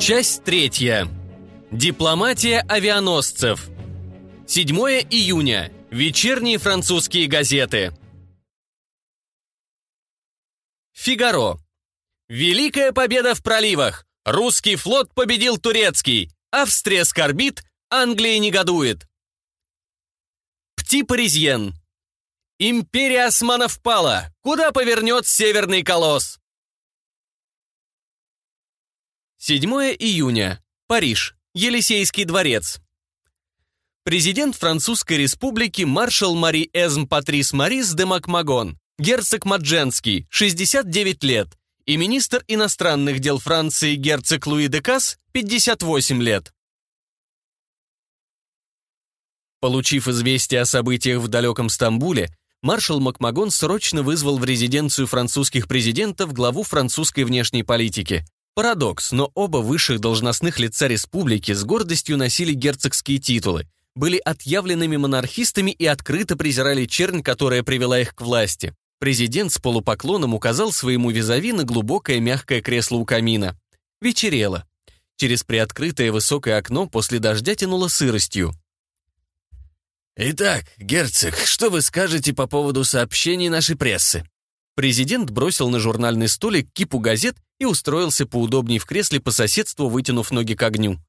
Часть третья. Дипломатия авианосцев. 7 июня. Вечерние французские газеты. Фигаро. Великая победа в проливах. Русский флот победил турецкий. Австрия скорбит, Англия негодует. Пти Паризьен. Империя османов пала. Куда повернет северный колосс? 7 июня. Париж. Елисейский дворец. Президент Французской республики маршал Мари Эзм Патрис Марис де Макмагон, герцог Мадженский, 69 лет, и министр иностранных дел Франции герцог Луи де Касс, 58 лет. Получив известие о событиях в далеком Стамбуле, маршал Макмагон срочно вызвал в резиденцию французских президентов главу французской внешней политики – Парадокс, но оба высших должностных лица республики с гордостью носили герцогские титулы, были отъявленными монархистами и открыто презирали чернь, которая привела их к власти. Президент с полупоклоном указал своему визави на глубокое мягкое кресло у камина. Вечерело. Через приоткрытое высокое окно после дождя тянуло сыростью. «Итак, герцог, что вы скажете по поводу сообщений нашей прессы?» Президент бросил на журнальный столик кипу газет и устроился поудобнее в кресле по соседству, вытянув ноги к огню.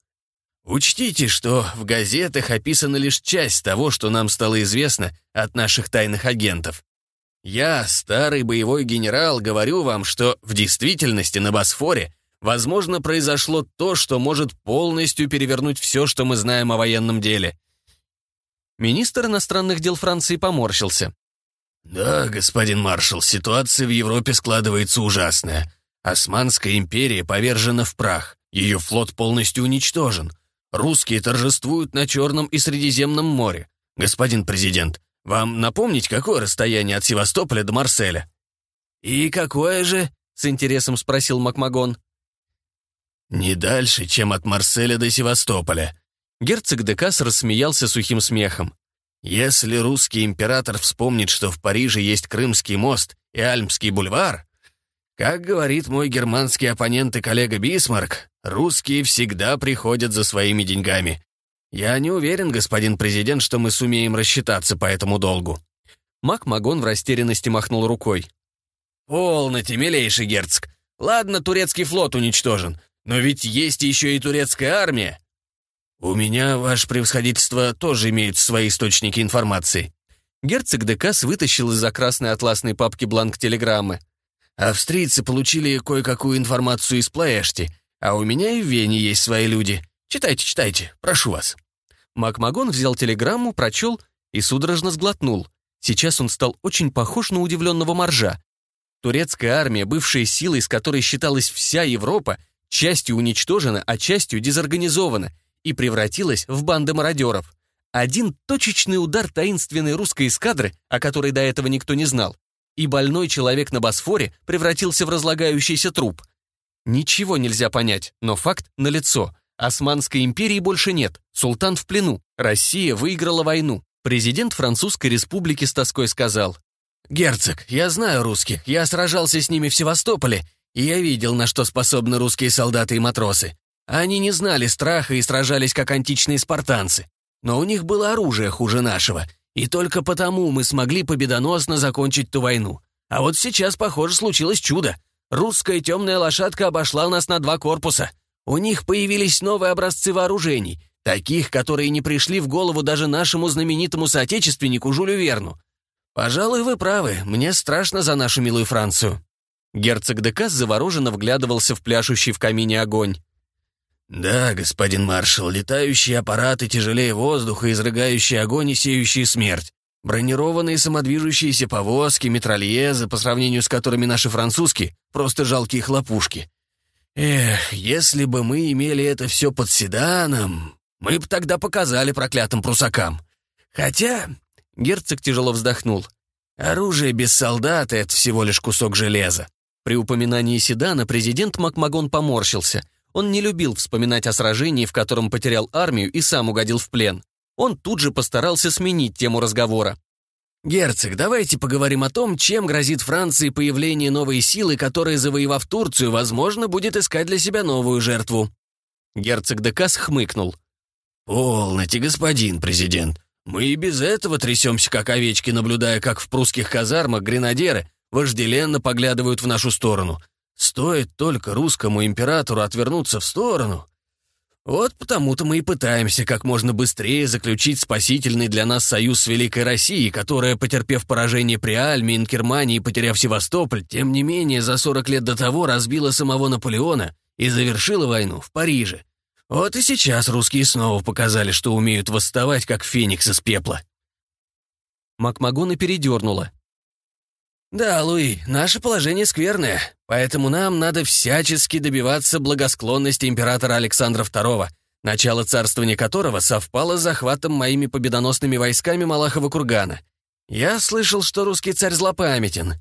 «Учтите, что в газетах описана лишь часть того, что нам стало известно от наших тайных агентов. Я, старый боевой генерал, говорю вам, что в действительности на Босфоре возможно произошло то, что может полностью перевернуть все, что мы знаем о военном деле». Министр иностранных дел Франции поморщился. «Да, господин маршал, ситуация в Европе складывается ужасная. Османская империя повержена в прах, ее флот полностью уничтожен. Русские торжествуют на Черном и Средиземном море. Господин президент, вам напомнить, какое расстояние от Севастополя до Марселя?» «И какое же?» — с интересом спросил Макмагон. «Не дальше, чем от Марселя до Севастополя». Герцог Декас рассмеялся сухим смехом. «Если русский император вспомнит, что в Париже есть Крымский мост и Альмский бульвар, как говорит мой германский оппонент и коллега Бисмарк, русские всегда приходят за своими деньгами. Я не уверен, господин президент, что мы сумеем рассчитаться по этому долгу». Макмагон в растерянности махнул рукой. «Полноте, милейший герцог. Ладно, турецкий флот уничтожен, но ведь есть еще и турецкая армия». «У меня, ваше превосходительство, тоже имеют свои источники информации». Герцог Декас вытащил из-за красной атласной папки бланк телеграммы. Австрийцы получили кое-какую информацию из Плаэшти, а у меня и в Вене есть свои люди. Читайте, читайте, прошу вас». Макмагон взял телеграмму, прочел и судорожно сглотнул. Сейчас он стал очень похож на удивленного моржа. Турецкая армия, бывшая силой, с которой считалась вся Европа, частью уничтожена, а частью дезорганизована и превратилась в банды мародеров. Один точечный удар таинственной русской эскадры, о которой до этого никто не знал, и больной человек на Босфоре превратился в разлагающийся труп. Ничего нельзя понять, но факт налицо. Османской империи больше нет, султан в плену, Россия выиграла войну. Президент Французской республики с тоской сказал, «Герцог, я знаю русских, я сражался с ними в Севастополе, и я видел, на что способны русские солдаты и матросы. Они не знали страха и сражались, как античные спартанцы. Но у них было оружие хуже нашего — и только потому мы смогли победоносно закончить ту войну. А вот сейчас, похоже, случилось чудо. Русская темная лошадка обошла нас на два корпуса. У них появились новые образцы вооружений, таких, которые не пришли в голову даже нашему знаменитому соотечественнику Жюлю Верну. Пожалуй, вы правы, мне страшно за нашу милую Францию. Герцог Декас завороженно вглядывался в пляшущий в камине огонь. «Да, господин маршал, летающие аппараты тяжелее воздуха, изрыгающие огонь и сеющие смерть. Бронированные самодвижущиеся повозки, метрольезы, по сравнению с которыми наши французские, просто жалкие хлопушки. Эх, если бы мы имели это все под седаном, мы бы тогда показали проклятым прусакам. Хотя...» Герцог тяжело вздохнул. «Оружие без солдата — это всего лишь кусок железа». При упоминании седана президент Макмагон поморщился — он не любил вспоминать о сражении, в котором потерял армию и сам угодил в плен. Он тут же постарался сменить тему разговора. «Герцог, давайте поговорим о том, чем грозит Франции появление новой силы, которая, завоевав Турцию, возможно, будет искать для себя новую жертву». Герцог Декас хмыкнул. «Полноте, господин президент. Мы и без этого трясемся, как овечки, наблюдая, как в прусских казармах гренадеры вожделенно поглядывают в нашу сторону. Стоит только русскому императору отвернуться в сторону. Вот потому-то мы и пытаемся как можно быстрее заключить спасительный для нас союз с Великой Россией, которая, потерпев поражение при Альме, Инкермане и потеряв Севастополь, тем не менее за 40 лет до того разбила самого Наполеона и завершила войну в Париже. Вот и сейчас русские снова показали, что умеют восставать, как феникс из пепла. Макмагона передернула, «Да, Луи, наше положение скверное, поэтому нам надо всячески добиваться благосклонности императора Александра II, начало царствования которого совпало с захватом моими победоносными войсками Малахова кургана. Я слышал, что русский царь злопамятен.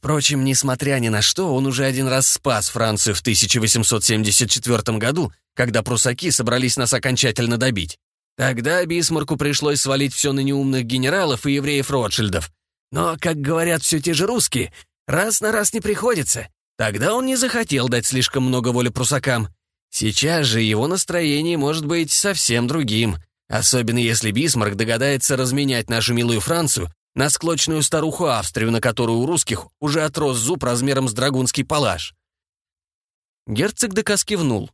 Впрочем, несмотря ни на что, он уже один раз спас Францию в 1874 году, когда прусаки собрались нас окончательно добить. Тогда Бисмарку пришлось свалить все на неумных генералов и евреев Ротшильдов, но, как говорят все те же русские, раз на раз не приходится. Тогда он не захотел дать слишком много воли прусакам. Сейчас же его настроение может быть совсем другим, особенно если Бисмарк догадается разменять нашу милую Францию на склочную старуху Австрию, на которую у русских уже отрос зуб размером с драгунский палаш. Герцог Декас кивнул.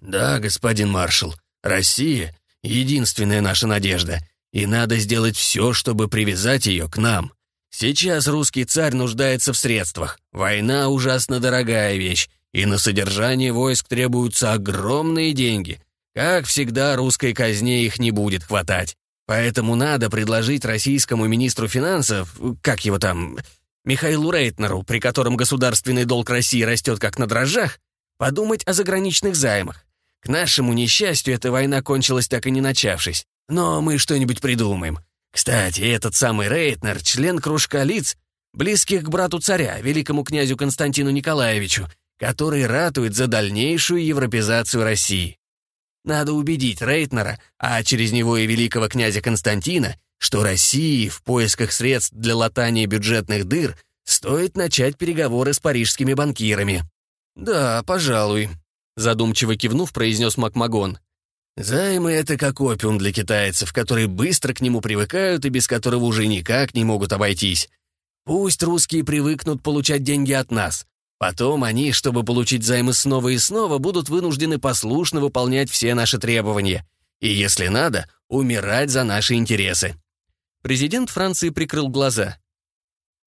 «Да, господин маршал, Россия — единственная наша надежда и надо сделать все, чтобы привязать ее к нам. Сейчас русский царь нуждается в средствах. Война ужасно дорогая вещь, и на содержание войск требуются огромные деньги. Как всегда, русской казне их не будет хватать. Поэтому надо предложить российскому министру финансов, как его там, Михаилу Рейтнеру, при котором государственный долг России растет как на дрожжах, подумать о заграничных займах. К нашему несчастью, эта война кончилась так и не начавшись. Но мы что-нибудь придумаем. Кстати, этот самый Рейтнер — член кружка лиц, близких к брату царя, великому князю Константину Николаевичу, который ратует за дальнейшую европезацию России. Надо убедить Рейтнера, а через него и великого князя Константина, что России в поисках средств для латания бюджетных дыр стоит начать переговоры с парижскими банкирами. «Да, пожалуй», — задумчиво кивнув, произнес Макмагон. Займы — это как опиум для китайцев, которые быстро к нему привыкают и без которого уже никак не могут обойтись. Пусть русские привыкнут получать деньги от нас. Потом они, чтобы получить займы снова и снова, будут вынуждены послушно выполнять все наши требования. И, если надо, умирать за наши интересы». Президент Франции прикрыл глаза.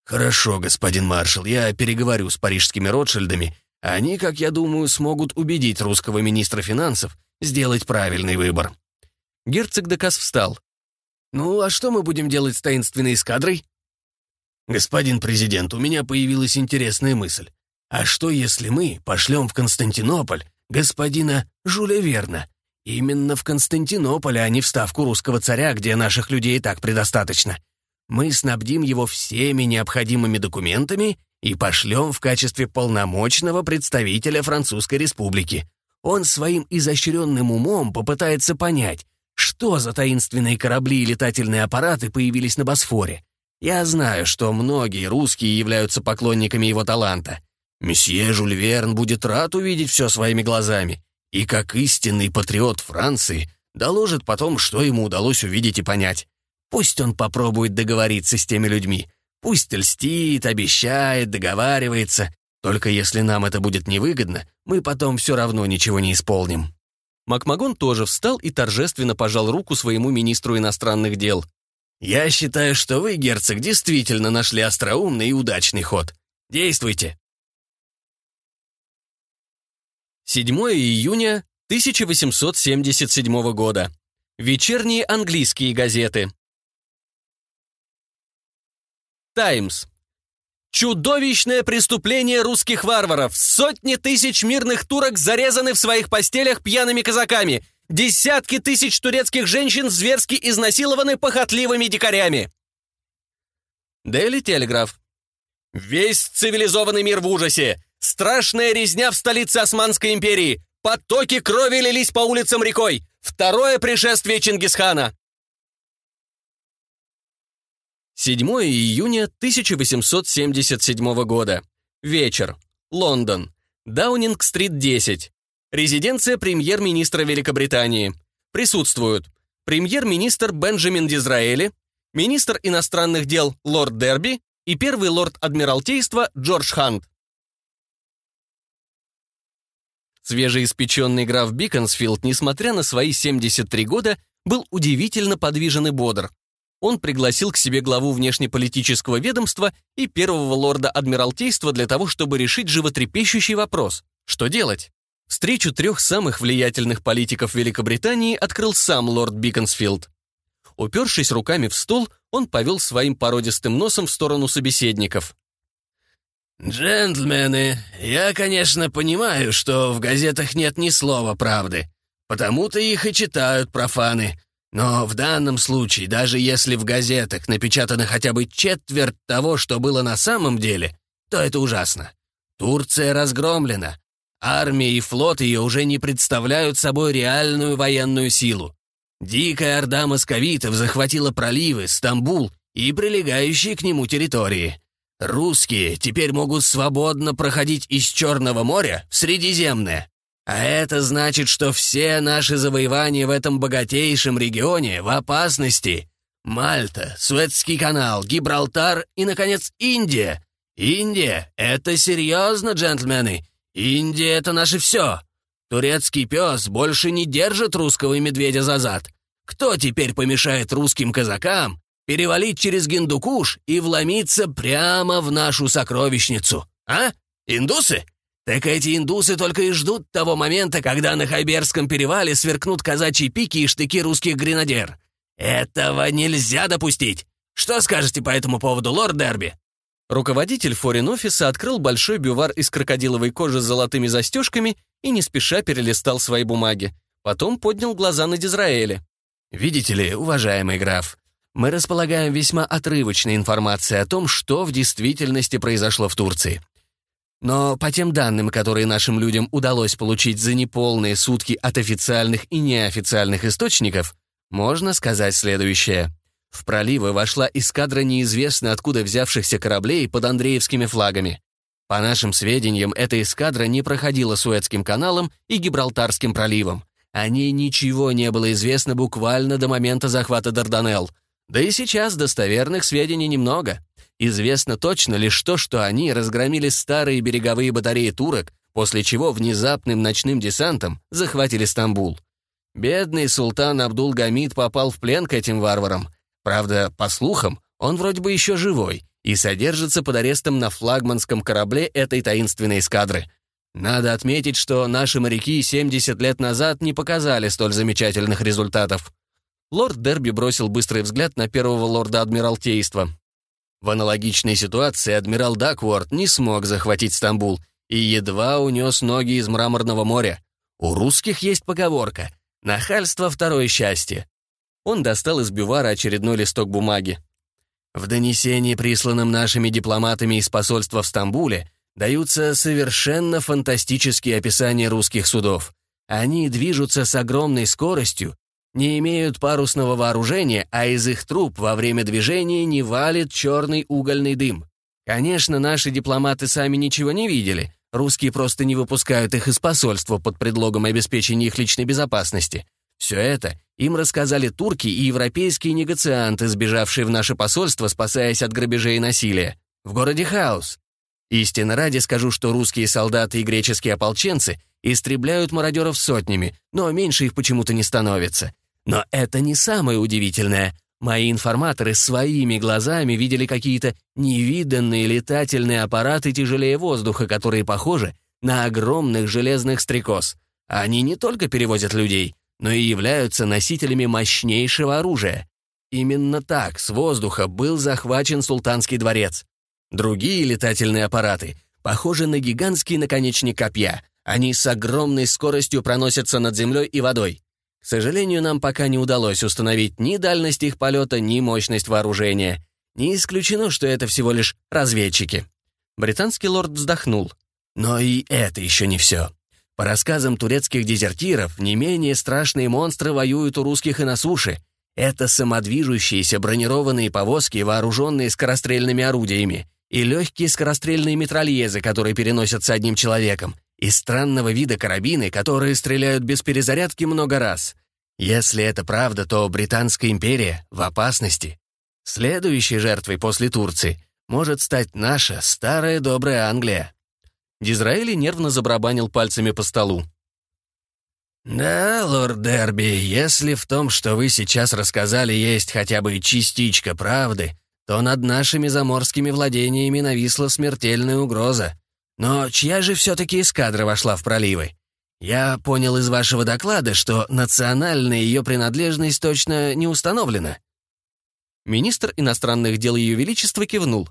«Хорошо, господин маршал, я переговорю с парижскими Ротшильдами. Они, как я думаю, смогут убедить русского министра финансов, сделать правильный выбор». Герцог Декас встал. «Ну, а что мы будем делать с таинственной эскадрой?» «Господин президент, у меня появилась интересная мысль. А что, если мы пошлем в Константинополь господина Жуля Верна? Именно в Константинополь, а не в ставку русского царя, где наших людей и так предостаточно. Мы снабдим его всеми необходимыми документами и пошлем в качестве полномочного представителя Французской Республики он своим изощренным умом попытается понять, что за таинственные корабли и летательные аппараты появились на Босфоре. Я знаю, что многие русские являются поклонниками его таланта. Месье Жюль Верн будет рад увидеть все своими глазами. И как истинный патриот Франции доложит потом, что ему удалось увидеть и понять. Пусть он попробует договориться с теми людьми. Пусть льстит, обещает, договаривается. Только если нам это будет невыгодно, мы потом все равно ничего не исполним». Макмагон тоже встал и торжественно пожал руку своему министру иностранных дел. «Я считаю, что вы, герцог, действительно нашли остроумный и удачный ход. Действуйте!» 7 июня 1877 года. Вечерние английские газеты. «Таймс», Чудовищное преступление русских варваров. Сотни тысяч мирных турок зарезаны в своих постелях пьяными казаками. Десятки тысяч турецких женщин зверски изнасилованы похотливыми дикарями. Дели Телеграф. Весь цивилизованный мир в ужасе. Страшная резня в столице Османской империи. Потоки крови лились по улицам рекой. Второе пришествие Чингисхана. 7 июня 1877 года. Вечер. Лондон. Даунинг-стрит 10. Резиденция премьер-министра Великобритании. Присутствуют премьер-министр Бенджамин Дизраэли, министр иностранных дел лорд Дерби и первый лорд Адмиралтейства Джордж Хант. Свежеиспеченный граф Биконсфилд, несмотря на свои 73 года, был удивительно подвижен и бодр он пригласил к себе главу внешнеполитического ведомства и первого лорда Адмиралтейства для того, чтобы решить животрепещущий вопрос «Что делать?». Встречу трех самых влиятельных политиков Великобритании открыл сам лорд Биконсфилд. Упершись руками в стул, он повел своим породистым носом в сторону собеседников. «Джентльмены, я, конечно, понимаю, что в газетах нет ни слова правды. Потому-то их и читают профаны. Но в данном случае, даже если в газетах напечатано хотя бы четверть того, что было на самом деле, то это ужасно. Турция разгромлена. Армия и флот ее уже не представляют собой реальную военную силу. Дикая орда московитов захватила проливы, Стамбул и прилегающие к нему территории. Русские теперь могут свободно проходить из Черного моря в Средиземное. А это значит, что все наши завоевания в этом богатейшем регионе в опасности. Мальта, Суэцкий канал, Гибралтар и, наконец, Индия. Индия — это серьезно, джентльмены. Индия — это наше все. Турецкий пес больше не держит русского медведя за зад. Кто теперь помешает русским казакам перевалить через Гиндукуш и вломиться прямо в нашу сокровищницу? А? Индусы? Так эти индусы только и ждут того момента, когда на Хайберском перевале сверкнут казачьи пики и штыки русских гренадер. Этого нельзя допустить. Что скажете по этому поводу, лорд Дерби?» Руководитель форин-офиса открыл большой бювар из крокодиловой кожи с золотыми застежками и не спеша перелистал свои бумаги. Потом поднял глаза на Дизраэля. «Видите ли, уважаемый граф, мы располагаем весьма отрывочной информацией о том, что в действительности произошло в Турции. Но по тем данным, которые нашим людям удалось получить за неполные сутки от официальных и неофициальных источников, можно сказать следующее. В проливы вошла эскадра неизвестно откуда взявшихся кораблей под Андреевскими флагами. По нашим сведениям, эта эскадра не проходила Суэцким каналом и Гибралтарским проливом. О ней ничего не было известно буквально до момента захвата Дарданелл. Да и сейчас достоверных сведений немного. Известно точно лишь то, что они разгромили старые береговые батареи турок, после чего внезапным ночным десантом захватили Стамбул. Бедный султан Абдул-Гамид попал в плен к этим варварам. Правда, по слухам, он вроде бы еще живой и содержится под арестом на флагманском корабле этой таинственной эскадры. Надо отметить, что наши моряки 70 лет назад не показали столь замечательных результатов. Лорд Дерби бросил быстрый взгляд на первого лорда Адмиралтейства, в аналогичной ситуации адмирал Дакворд не смог захватить Стамбул и едва унес ноги из Мраморного моря. У русских есть поговорка «Нахальство — второе счастье». Он достал из бювара очередной листок бумаги. В донесении, присланном нашими дипломатами из посольства в Стамбуле, даются совершенно фантастические описания русских судов. Они движутся с огромной скоростью не имеют парусного вооружения, а из их труб во время движения не валит черный угольный дым. Конечно, наши дипломаты сами ничего не видели, русские просто не выпускают их из посольства под предлогом обеспечения их личной безопасности. Все это им рассказали турки и европейские негацианты, сбежавшие в наше посольство, спасаясь от грабежей и насилия. В городе хаос. Истинно ради скажу, что русские солдаты и греческие ополченцы истребляют мародеров сотнями, но меньше их почему-то не становится. Но это не самое удивительное. Мои информаторы своими глазами видели какие-то невиданные летательные аппараты тяжелее воздуха, которые похожи на огромных железных стрекоз. Они не только перевозят людей, но и являются носителями мощнейшего оружия. Именно так с воздуха был захвачен султанский дворец. Другие летательные аппараты похожи на гигантский наконечник копья. Они с огромной скоростью проносятся над землей и водой. К сожалению, нам пока не удалось установить ни дальность их полета, ни мощность вооружения. Не исключено, что это всего лишь разведчики. Британский лорд вздохнул. Но и это еще не все. По рассказам турецких дезертиров, не менее страшные монстры воюют у русских и на суше. Это самодвижущиеся бронированные повозки, вооруженные скорострельными орудиями и легкие скорострельные метрольезы, которые переносятся одним человеком, и странного вида карабины, которые стреляют без перезарядки много раз. Если это правда, то Британская империя в опасности. Следующей жертвой после Турции может стать наша старая добрая Англия. Дизраэли нервно забрабанил пальцами по столу. «Да, лорд Дерби, если в том, что вы сейчас рассказали, есть хотя бы частичка правды, то над нашими заморскими владениями нависла смертельная угроза. Но чья же все-таки эскадра вошла в проливы? Я понял из вашего доклада, что национальная ее принадлежность точно не установлена». Министр иностранных дел Ее Величества кивнул.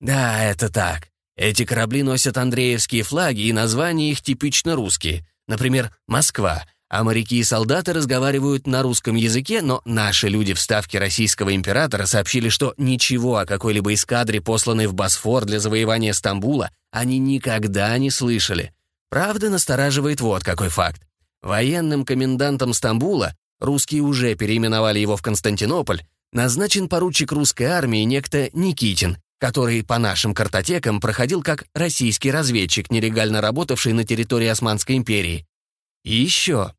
«Да, это так. Эти корабли носят андреевские флаги, и названия их типично русские. Например, «Москва», а моряки и солдаты разговаривают на русском языке, но наши люди в ставке российского императора сообщили, что ничего о какой-либо эскадре, посланной в Босфор для завоевания Стамбула, они никогда не слышали. Правда, настораживает вот какой факт. Военным комендантом Стамбула, русские уже переименовали его в Константинополь, назначен поручик русской армии некто Никитин, который по нашим картотекам проходил как российский разведчик, нелегально работавший на территории Османской империи. И еще.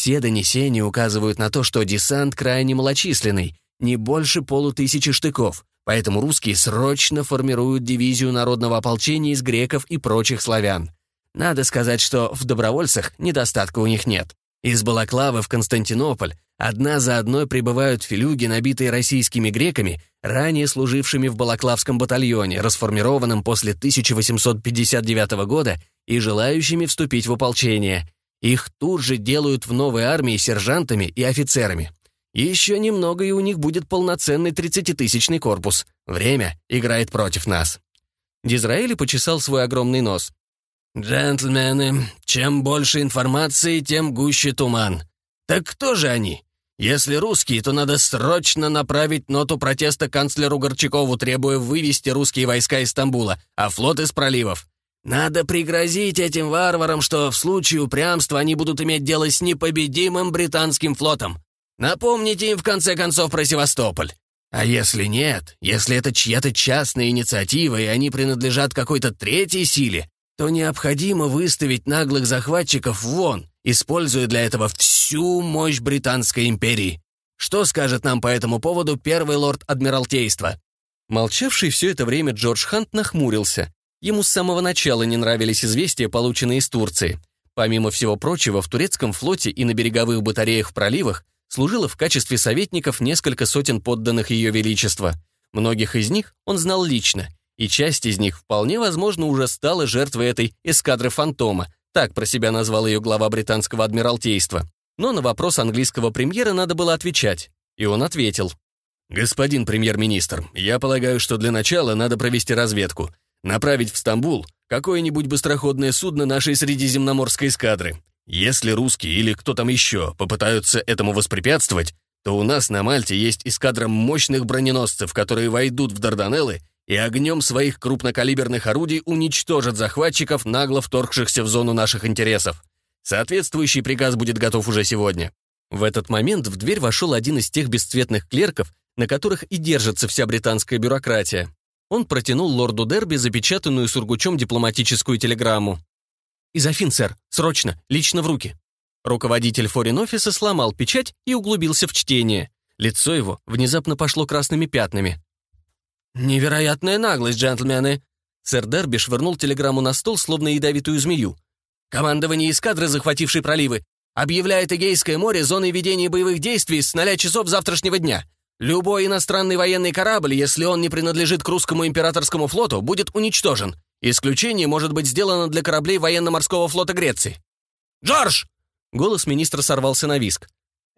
Все донесения указывают на то, что десант крайне малочисленный, не больше полутысячи штыков, поэтому русские срочно формируют дивизию народного ополчения из греков и прочих славян. Надо сказать, что в добровольцах недостатка у них нет. Из Балаклавы в Константинополь одна за одной прибывают филюги, набитые российскими греками, ранее служившими в Балаклавском батальоне, расформированном после 1859 года и желающими вступить в ополчение – их тут же делают в новой армии сержантами и офицерами. Еще немного, и у них будет полноценный 30-тысячный корпус. Время играет против нас». Дизраэли почесал свой огромный нос. «Джентльмены, чем больше информации, тем гуще туман. Так кто же они? Если русские, то надо срочно направить ноту протеста канцлеру Горчакову, требуя вывести русские войска из Стамбула, а флот из проливов. Надо пригрозить этим варварам, что в случае упрямства они будут иметь дело с непобедимым британским флотом. Напомните им в конце концов про Севастополь. А если нет, если это чья-то частная инициатива и они принадлежат какой-то третьей силе, то необходимо выставить наглых захватчиков вон, используя для этого всю мощь Британской империи. Что скажет нам по этому поводу первый лорд Адмиралтейства?» Молчавший все это время Джордж Хант нахмурился, Ему с самого начала не нравились известия, полученные из Турции. Помимо всего прочего, в турецком флоте и на береговых батареях в проливах служило в качестве советников несколько сотен подданных Ее Величества. Многих из них он знал лично, и часть из них вполне возможно уже стала жертвой этой эскадры «Фантома», так про себя назвал ее глава британского адмиралтейства. Но на вопрос английского премьера надо было отвечать, и он ответил. «Господин премьер-министр, я полагаю, что для начала надо провести разведку. Направить в Стамбул какое-нибудь быстроходное судно нашей средиземноморской эскадры. Если русские или кто там еще попытаются этому воспрепятствовать, то у нас на Мальте есть эскадра мощных броненосцев, которые войдут в Дарданеллы и огнем своих крупнокалиберных орудий уничтожат захватчиков, нагло вторгшихся в зону наших интересов. Соответствующий приказ будет готов уже сегодня». В этот момент в дверь вошел один из тех бесцветных клерков, на которых и держится вся британская бюрократия. Он протянул лорду Дерби запечатанную сургучом дипломатическую телеграмму. «Из Афин, сэр, срочно, лично в руки». Руководитель форин-офиса сломал печать и углубился в чтение. Лицо его внезапно пошло красными пятнами. «Невероятная наглость, джентльмены!» Сэр Дерби швырнул телеграмму на стол, словно ядовитую змею. «Командование эскадры, захватившей проливы, объявляет Эгейское море зоной ведения боевых действий с 0 часов завтрашнего дня. Любой иностранный военный корабль, если он не принадлежит к русскому императорскому флоту, будет уничтожен. Исключение может быть сделано для кораблей военно-морского флота Греции. «Джордж!» — голос министра сорвался на виск.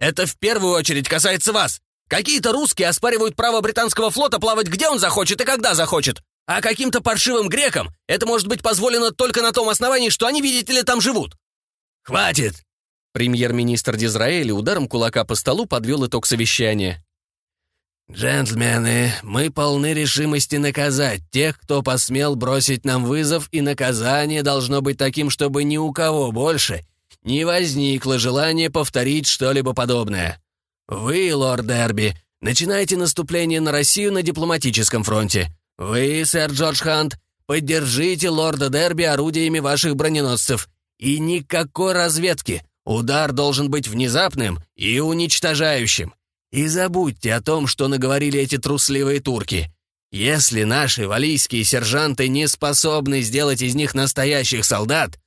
«Это в первую очередь касается вас. Какие-то русские оспаривают право британского флота плавать где он захочет и когда захочет. А каким-то паршивым грекам это может быть позволено только на том основании, что они, видите ли, там живут». «Хватит!» Премьер-министр Дизраэля ударом кулака по столу подвел итог совещания. «Джентльмены, мы полны решимости наказать тех, кто посмел бросить нам вызов, и наказание должно быть таким, чтобы ни у кого больше не возникло желания повторить что-либо подобное. Вы, лорд Дерби, начинайте наступление на Россию на дипломатическом фронте. Вы, сэр Джордж Хант, поддержите лорда Дерби орудиями ваших броненосцев. И никакой разведки. Удар должен быть внезапным и уничтожающим. И забудьте о том, что наговорили эти трусливые турки. Если наши валийские сержанты не способны сделать из них настоящих солдат,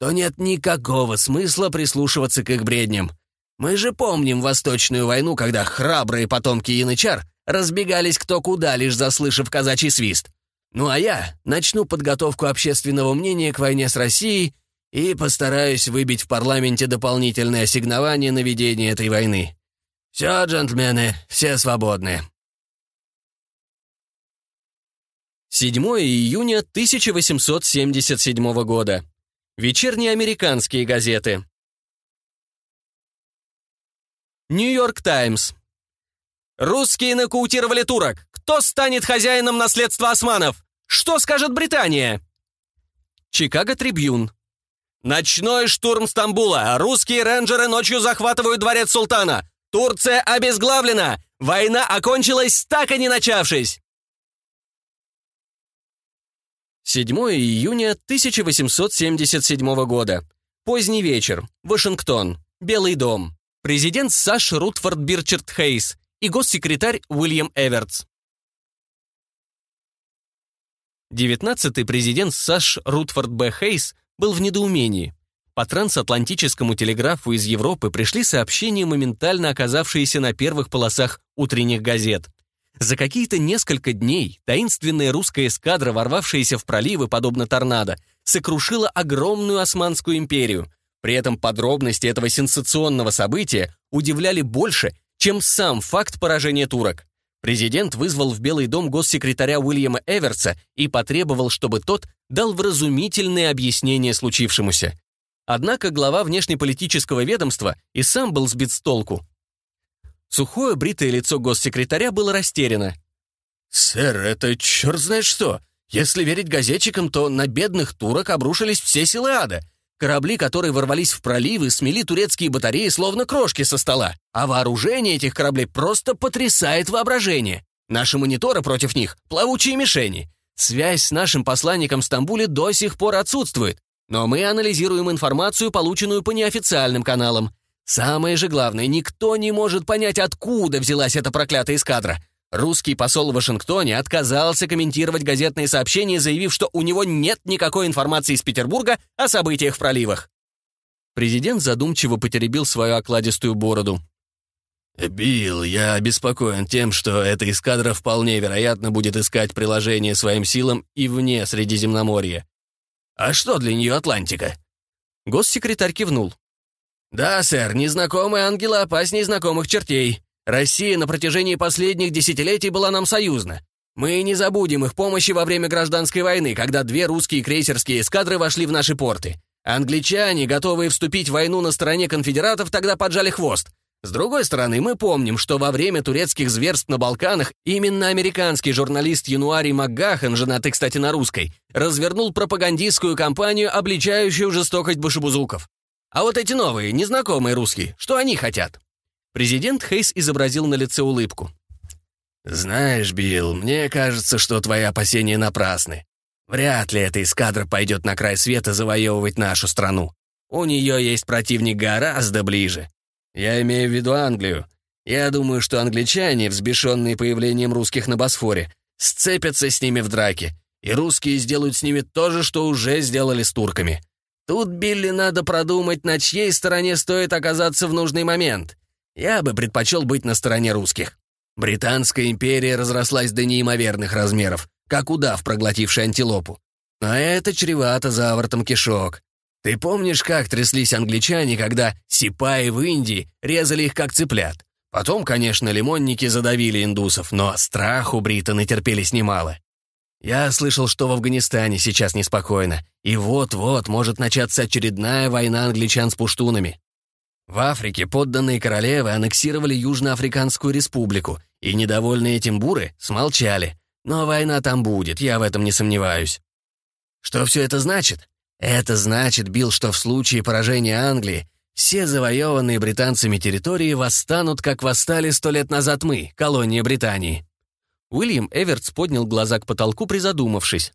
то нет никакого смысла прислушиваться к их бредням. Мы же помним Восточную войну, когда храбрые потомки янычар разбегались кто куда, лишь заслышав казачий свист. Ну а я начну подготовку общественного мнения к войне с Россией и постараюсь выбить в парламенте дополнительное ассигнование на ведение этой войны. «Все, джентльмены, все свободны». 7 июня 1877 года. Вечерние американские газеты. Нью-Йорк Таймс. Русские нокаутировали турок. Кто станет хозяином наследства османов? Что скажет Британия? Чикаго Трибьюн. Ночной штурм Стамбула. Русские рейнджеры ночью захватывают дворец султана. Турция обезглавлена! Война окончилась, так и не начавшись!» 7 июня 1877 года. Поздний вечер. Вашингтон. Белый дом. Президент Саш Рутфорд Бирчард Хейс и госсекретарь Уильям Эвертс. 19-й президент Саш Рутфорд Б. Хейс был в недоумении. По трансатлантическому телеграфу из Европы пришли сообщения, моментально оказавшиеся на первых полосах утренних газет. За какие-то несколько дней таинственная русская эскадра, ворвавшаяся в проливы, подобно торнадо, сокрушила огромную Османскую империю. При этом подробности этого сенсационного события удивляли больше, чем сам факт поражения турок. Президент вызвал в Белый дом госсекретаря Уильяма Эверса и потребовал, чтобы тот дал вразумительное объяснение случившемуся. Однако глава внешнеполитического ведомства и сам был сбит с толку. Сухое бритое лицо госсекретаря было растеряно. «Сэр, это черт знает что. Если верить газетчикам, то на бедных турок обрушились все силы ада. Корабли, которые ворвались в проливы, смели турецкие батареи словно крошки со стола. А вооружение этих кораблей просто потрясает воображение. Наши мониторы против них — плавучие мишени. Связь с нашим посланником в Стамбуле до сих пор отсутствует. Но мы анализируем информацию, полученную по неофициальным каналам. Самое же главное, никто не может понять, откуда взялась эта проклятая эскадра. Русский посол в Вашингтоне отказался комментировать газетные сообщения, заявив, что у него нет никакой информации из Петербурга о событиях в проливах. Президент задумчиво потеребил свою окладистую бороду. «Билл, я обеспокоен тем, что эта эскадра вполне вероятно будет искать приложение своим силам и вне Средиземноморья. А что для нее Атлантика?» Госсекретарь кивнул. «Да, сэр, незнакомые ангелы опаснее знакомых чертей. Россия на протяжении последних десятилетий была нам союзна. Мы не забудем их помощи во время гражданской войны, когда две русские крейсерские эскадры вошли в наши порты. Англичане, готовые вступить в войну на стороне конфедератов, тогда поджали хвост. С другой стороны, мы помним, что во время турецких зверств на Балканах именно американский журналист Януарий Макгахан, женатый, кстати, на русской, развернул пропагандистскую кампанию, обличающую жестокость башебузуков. А вот эти новые, незнакомые русские, что они хотят? Президент Хейс изобразил на лице улыбку. «Знаешь, Билл, мне кажется, что твои опасения напрасны. Вряд ли эта эскадра пойдет на край света завоевывать нашу страну. У нее есть противник гораздо ближе. Я имею в виду Англию. Я думаю, что англичане, взбешенные появлением русских на Босфоре, сцепятся с ними в драке, и русские сделают с ними то же, что уже сделали с турками. Тут Билли надо продумать, на чьей стороне стоит оказаться в нужный момент. Я бы предпочел быть на стороне русских. Британская империя разрослась до неимоверных размеров, как удав, проглотивший антилопу. А это чревато заворотом кишок. Ты помнишь, как тряслись англичане, когда сипаи в Индии резали их как цыплят? Потом, конечно, лимонники задавили индусов, но страху британы терпелись немало. Я слышал, что в Афганистане сейчас неспокойно, и вот-вот может начаться очередная война англичан с пуштунами. В Африке подданные королевы аннексировали Южноафриканскую республику, и недовольные этим буры смолчали. Но война там будет, я в этом не сомневаюсь. Что все это значит? Это значит, Билл, что в случае поражения Англии все завоеванные британцами территории восстанут, как восстали сто лет назад мы, колония Британии». Уильям Эвертс поднял глаза к потолку, призадумавшись.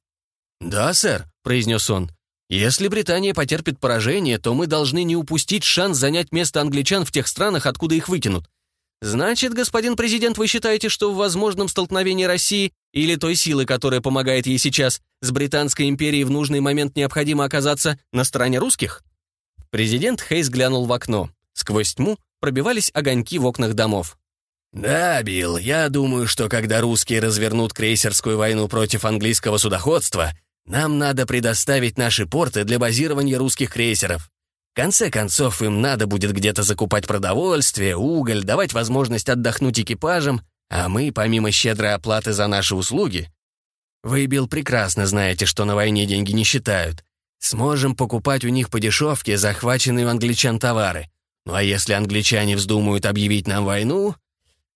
«Да, сэр», — произнес он. «Если Британия потерпит поражение, то мы должны не упустить шанс занять место англичан в тех странах, откуда их вытянут. Значит, господин президент, вы считаете, что в возможном столкновении России или той силы, которая помогает ей сейчас, с Британской империей в нужный момент необходимо оказаться на стороне русских? Президент Хейс глянул в окно. Сквозь тьму пробивались огоньки в окнах домов. «Да, Билл, я думаю, что когда русские развернут крейсерскую войну против английского судоходства, нам надо предоставить наши порты для базирования русских крейсеров конце концов, им надо будет где-то закупать продовольствие, уголь, давать возможность отдохнуть экипажам, а мы, помимо щедрой оплаты за наши услуги, вы, Билл, прекрасно знаете, что на войне деньги не считают, сможем покупать у них по дешевке захваченные у англичан товары. Ну а если англичане вздумают объявить нам войну,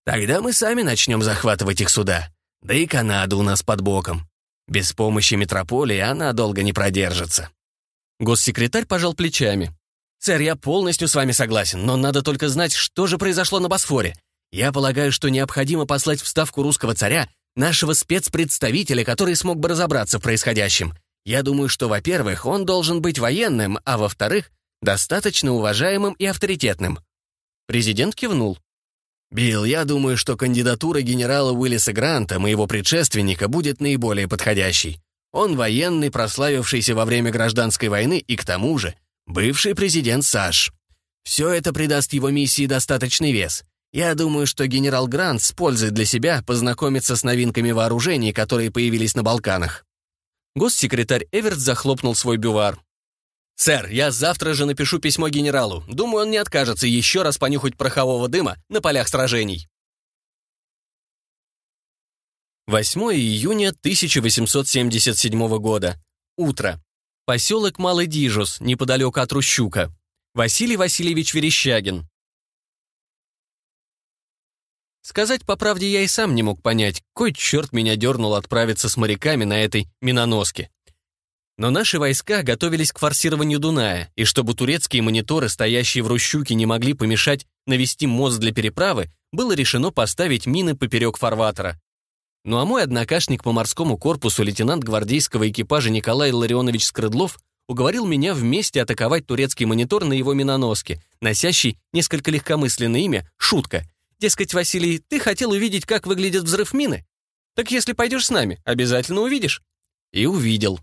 тогда мы сами начнем захватывать их суда. Да и Канада у нас под боком. Без помощи метрополии она долго не продержится». Госсекретарь пожал плечами. «Сэр, я полностью с вами согласен, но надо только знать, что же произошло на Босфоре. Я полагаю, что необходимо послать вставку русского царя нашего спецпредставителя, который смог бы разобраться в происходящем. Я думаю, что, во-первых, он должен быть военным, а во-вторых, достаточно уважаемым и авторитетным». Президент кивнул. «Билл, я думаю, что кандидатура генерала Уиллиса Гранта, моего предшественника, будет наиболее подходящей. Он военный, прославившийся во время гражданской войны и, к тому же, Бывший президент Саш. Все это придаст его миссии достаточный вес. Я думаю, что генерал Грант с пользой для себя познакомится с новинками вооружений, которые появились на Балканах». Госсекретарь Эверт захлопнул свой бювар. «Сэр, я завтра же напишу письмо генералу. Думаю, он не откажется еще раз понюхать порохового дыма на полях сражений». 8 июня 1877 года. Утро. Поселок Малый Дижус, неподалеку от Рущука. Василий Васильевич Верещагин. Сказать по правде я и сам не мог понять, кой черт меня дернул отправиться с моряками на этой миноноске. Но наши войска готовились к форсированию Дуная, и чтобы турецкие мониторы, стоящие в Рущуке, не могли помешать навести мост для переправы, было решено поставить мины поперек фарватера. Ну а мой однокашник по морскому корпусу лейтенант гвардейского экипажа Николай Ларионович Скрыдлов уговорил меня вместе атаковать турецкий монитор на его миноноске, носящий несколько легкомысленное имя «Шутка». Дескать, Василий, ты хотел увидеть, как выглядит взрыв мины? Так если пойдешь с нами, обязательно увидишь. И увидел.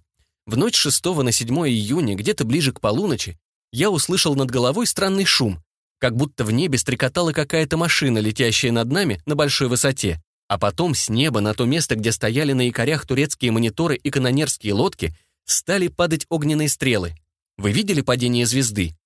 В ночь 6 на 7 июня, где-то ближе к полуночи, я услышал над головой странный шум, как будто в небе стрекотала какая-то машина, летящая над нами на большой высоте. А потом с неба на то место, где стояли на якорях турецкие мониторы и канонерские лодки, стали падать огненные стрелы. Вы видели падение звезды?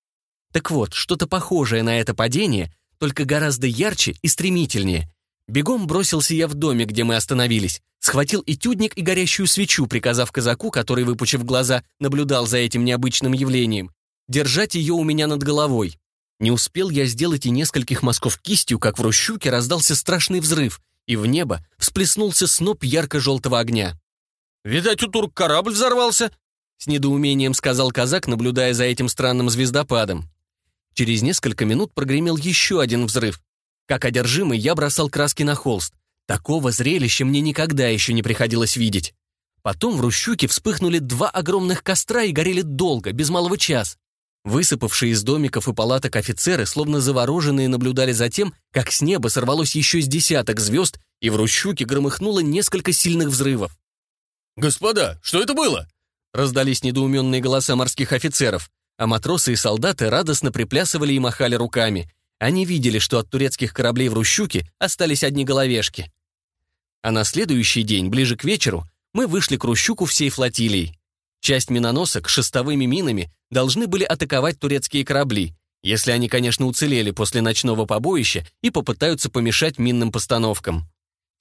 Так вот, что-то похожее на это падение, только гораздо ярче и стремительнее. Бегом бросился я в доме, где мы остановились, схватил и тюдник, и горящую свечу, приказав казаку, который, выпучив глаза, наблюдал за этим необычным явлением, держать ее у меня над головой. Не успел я сделать и нескольких мазков кистью, как в Рущуке раздался страшный взрыв — и в небо всплеснулся сноп ярко-желтого огня. «Видать, у турк корабль взорвался!» с недоумением сказал казак, наблюдая за этим странным звездопадом. Через несколько минут прогремел еще один взрыв. Как одержимый, я бросал краски на холст. Такого зрелища мне никогда еще не приходилось видеть. Потом в Рущуке вспыхнули два огромных костра и горели долго, без малого час. Высыпавшие из домиков и палаток офицеры, словно завороженные, наблюдали за тем, как с неба сорвалось еще с десяток звезд, и в Рущуке громыхнуло несколько сильных взрывов. «Господа, что это было?» раздались недоуменные голоса морских офицеров, а матросы и солдаты радостно приплясывали и махали руками. Они видели, что от турецких кораблей в Рущуке остались одни головешки. А на следующий день, ближе к вечеру, мы вышли к Рущуку всей флотилии. Часть миноносок шестовыми минами должны были атаковать турецкие корабли, если они, конечно, уцелели после ночного побоища и попытаются помешать минным постановкам.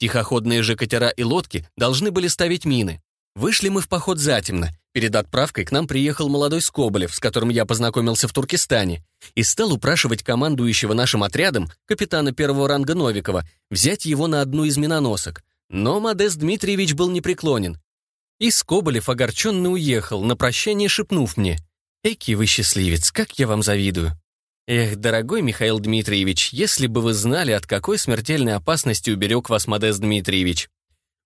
Тихоходные же катера и лодки должны были ставить мины. Вышли мы в поход затемно. Перед отправкой к нам приехал молодой Скоболев, с которым я познакомился в Туркестане, и стал упрашивать командующего нашим отрядом, капитана первого ранга Новикова, взять его на одну из миноносок. Но Модест Дмитриевич был непреклонен. И Скоболев огорченно уехал, на прощание шепнув мне. «Эки вы счастливец, как я вам завидую!» Эх, дорогой Михаил Дмитриевич, если бы вы знали, от какой смертельной опасности уберег вас Модест Дмитриевич.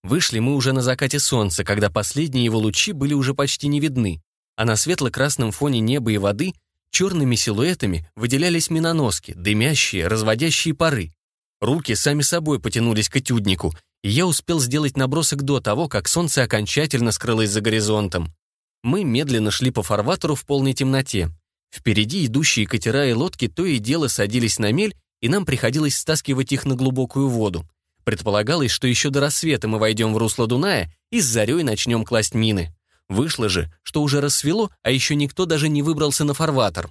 Вышли мы уже на закате солнца, когда последние его лучи были уже почти не видны, а на светло-красном фоне неба и воды черными силуэтами выделялись миноноски, дымящие, разводящие пары. Руки сами собой потянулись к этюднику, я успел сделать набросок до того, как солнце окончательно скрылось за горизонтом. Мы медленно шли по фарватеру в полной темноте. Впереди идущие катера и лодки то и дело садились на мель, и нам приходилось стаскивать их на глубокую воду. Предполагалось, что еще до рассвета мы войдем в русло Дуная и с зарей начнем класть мины. Вышло же, что уже рассвело, а еще никто даже не выбрался на фарватер.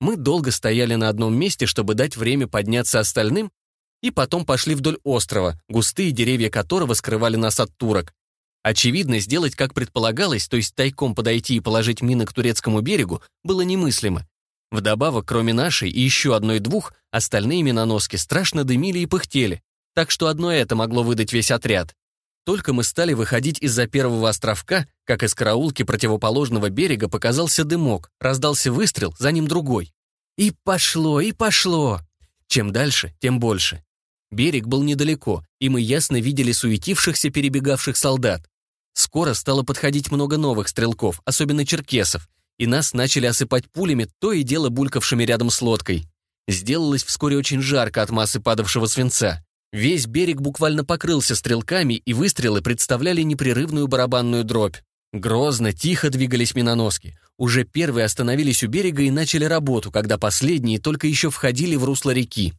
Мы долго стояли на одном месте, чтобы дать время подняться остальным, и потом пошли вдоль острова, густые деревья которого скрывали нас от турок. Очевидно, сделать, как предполагалось, то есть тайком подойти и положить мины к турецкому берегу, было немыслимо. Вдобавок, кроме нашей и еще одной-двух, остальные миноноски страшно дымили и пыхтели, так что одно это могло выдать весь отряд. Только мы стали выходить из-за первого островка, как из караулки противоположного берега показался дымок, раздался выстрел, за ним другой. И пошло, и пошло. Чем дальше, тем больше. Берег был недалеко, и мы ясно видели суетившихся перебегавших солдат. Скоро стало подходить много новых стрелков, особенно черкесов, и нас начали осыпать пулями, то и дело булькавшими рядом с лодкой. Сделалось вскоре очень жарко от массы падавшего свинца. Весь берег буквально покрылся стрелками, и выстрелы представляли непрерывную барабанную дробь. Грозно, тихо двигались миноноски. Уже первые остановились у берега и начали работу, когда последние только еще входили в русло реки.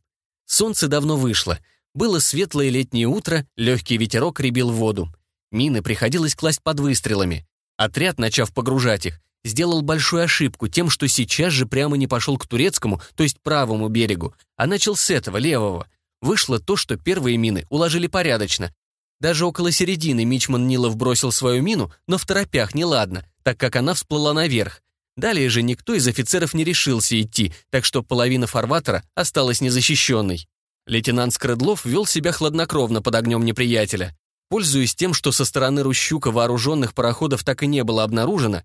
Солнце давно вышло. Было светлое летнее утро, легкий ветерок ребил воду. Мины приходилось класть под выстрелами. Отряд, начав погружать их, сделал большую ошибку тем, что сейчас же прямо не пошел к турецкому, то есть правому берегу, а начал с этого, левого. Вышло то, что первые мины уложили порядочно. Даже около середины Мичман Нилов бросил свою мину, но в торопях неладно, так как она всплыла наверх. Далее же никто из офицеров не решился идти, так что половина фарватера осталась незащищенной. Лейтенант Скредлов вел себя хладнокровно под огнем неприятеля. Пользуясь тем, что со стороны Рущука вооруженных пароходов так и не было обнаружено,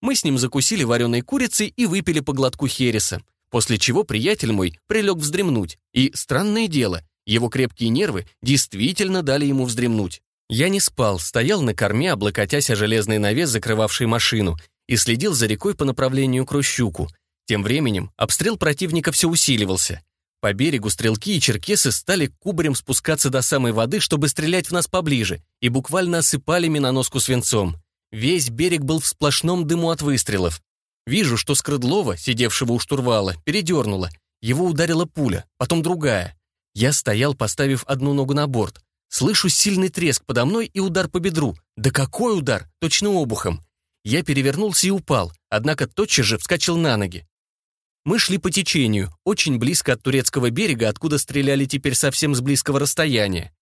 мы с ним закусили вареной курицей и выпили по глотку хереса, после чего приятель мой прилег вздремнуть, и, странное дело, его крепкие нервы действительно дали ему вздремнуть. Я не спал, стоял на корме, облокотясь о железный навес, закрывавший машину, и следил за рекой по направлению к Рощуку. Тем временем обстрел противника все усиливался. По берегу стрелки и черкесы стали кубарем спускаться до самой воды, чтобы стрелять в нас поближе, и буквально осыпали миноноску свинцом. Весь берег был в сплошном дыму от выстрелов. Вижу, что Скрыдлова, сидевшего у штурвала, передернула. Его ударила пуля, потом другая. Я стоял, поставив одну ногу на борт. Слышу сильный треск подо мной и удар по бедру. Да какой удар! Точно обухом. Я перевернулся и упал, однако тотчас же вскочил на ноги. Мы шли по течению, очень близко от турецкого берега, откуда стреляли теперь совсем с близкого расстояния.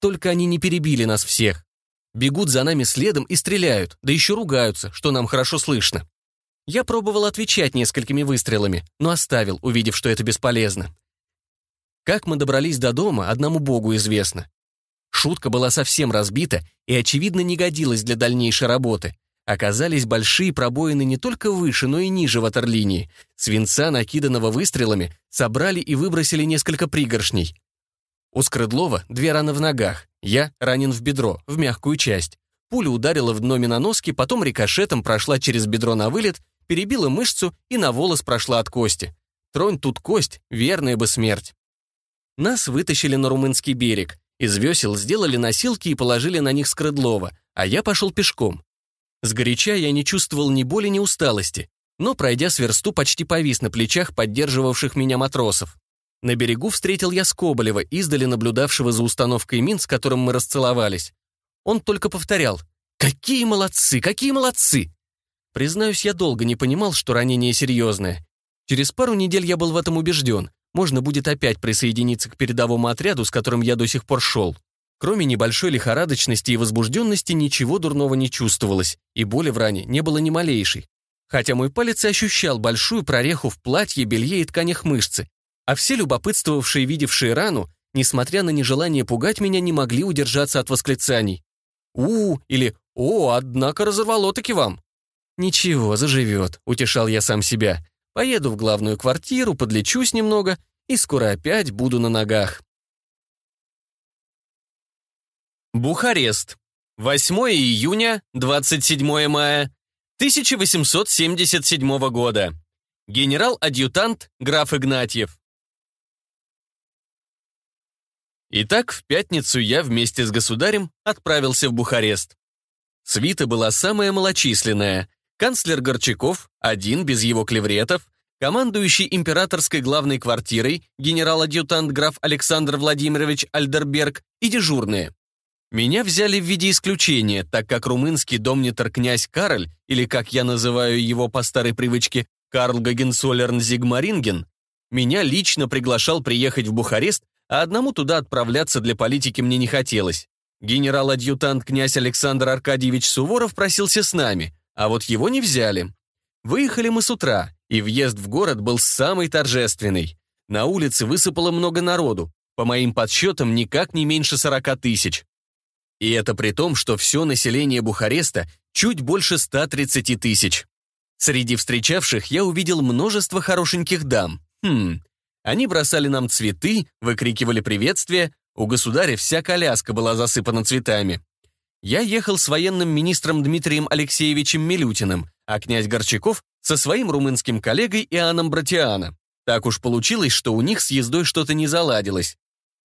Только они не перебили нас всех. Бегут за нами следом и стреляют, да еще ругаются, что нам хорошо слышно. Я пробовал отвечать несколькими выстрелами, но оставил, увидев, что это бесполезно. Как мы добрались до дома, одному богу известно. Шутка была совсем разбита и, очевидно, не годилась для дальнейшей работы оказались большие пробоины не только выше, но и ниже ватерлинии. Свинца, накиданного выстрелами, собрали и выбросили несколько пригоршней. У Скрыдлова две раны в ногах, я ранен в бедро, в мягкую часть. Пуля ударила в дно миноноски, потом рикошетом прошла через бедро на вылет, перебила мышцу и на волос прошла от кости. Тронь тут кость, верная бы смерть. Нас вытащили на румынский берег. Из весел сделали носилки и положили на них Скрыдлова, а я пошел пешком. Сгоряча я не чувствовал ни боли, ни усталости, но, пройдя с версту, почти повис на плечах поддерживавших меня матросов. На берегу встретил я Скоболева, издали наблюдавшего за установкой мин, с которым мы расцеловались. Он только повторял «Какие молодцы, какие молодцы!» Признаюсь, я долго не понимал, что ранение серьезное. Через пару недель я был в этом убежден. Можно будет опять присоединиться к передовому отряду, с которым я до сих пор шел. Кроме небольшой лихорадочности и возбужденности ничего дурного не чувствовалось, и боли в ране не было ни малейшей. Хотя мой палец и ощущал большую прореху в платье, белье и тканях мышцы, а все любопытствовавшие, видевшие рану, несмотря на нежелание пугать меня, не могли удержаться от восклицаний. у, или «О, однако разорвало-таки вам!» «Ничего, заживет», — утешал я сам себя. «Поеду в главную квартиру, подлечусь немного и скоро опять буду на ногах». Бухарест. 8 июня, 27 мая 1877 года. Генерал-адъютант граф Игнатьев. Итак, в пятницу я вместе с государем отправился в Бухарест. Свита была самая малочисленная. Канцлер Горчаков, один без его клевретов, командующий императорской главной квартирой генерал-адъютант граф Александр Владимирович Альдерберг и дежурные. Меня взяли в виде исключения, так как румынский домнитор князь Кароль, или как я называю его по старой привычке, Карл Гагенсолерн Зигмаринген, меня лично приглашал приехать в Бухарест, а одному туда отправляться для политики мне не хотелось. Генерал-адъютант князь Александр Аркадьевич Суворов просился с нами, а вот его не взяли. Выехали мы с утра, и въезд в город был самый торжественный. На улице высыпало много народу, по моим подсчетам, никак не меньше 40 тысяч. И это при том, что все население Бухареста чуть больше 130 тысяч. Среди встречавших я увидел множество хорошеньких дам. Хм. Они бросали нам цветы, выкрикивали приветствия, у государя вся коляска была засыпана цветами. Я ехал с военным министром Дмитрием Алексеевичем Милютиным, а князь Горчаков со своим румынским коллегой Иоанном Братиана. Так уж получилось, что у них с ездой что-то не заладилось.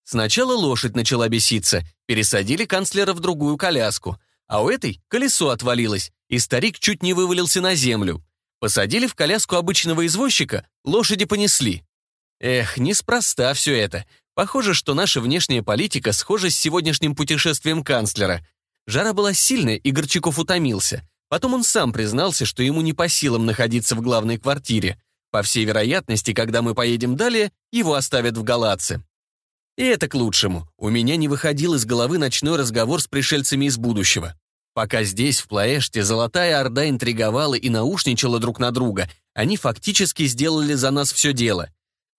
Сначала лошадь начала беситься, пересадили канцлера в другую коляску, а у этой колесо отвалилось, и старик чуть не вывалился на землю. Посадили в коляску обычного извозчика, лошади понесли. Эх, неспроста все это. Похоже, что наша внешняя политика схожа с сегодняшним путешествием канцлера. Жара была сильная, и Горчаков утомился. Потом он сам признался, что ему не по силам находиться в главной квартире. По всей вероятности, когда мы поедем далее, его оставят в Галатце. И это к лучшему. У меня не выходил из головы ночной разговор с пришельцами из будущего. Пока здесь, в Плаэште, Золотая Орда интриговала и наушничала друг на друга, они фактически сделали за нас все дело.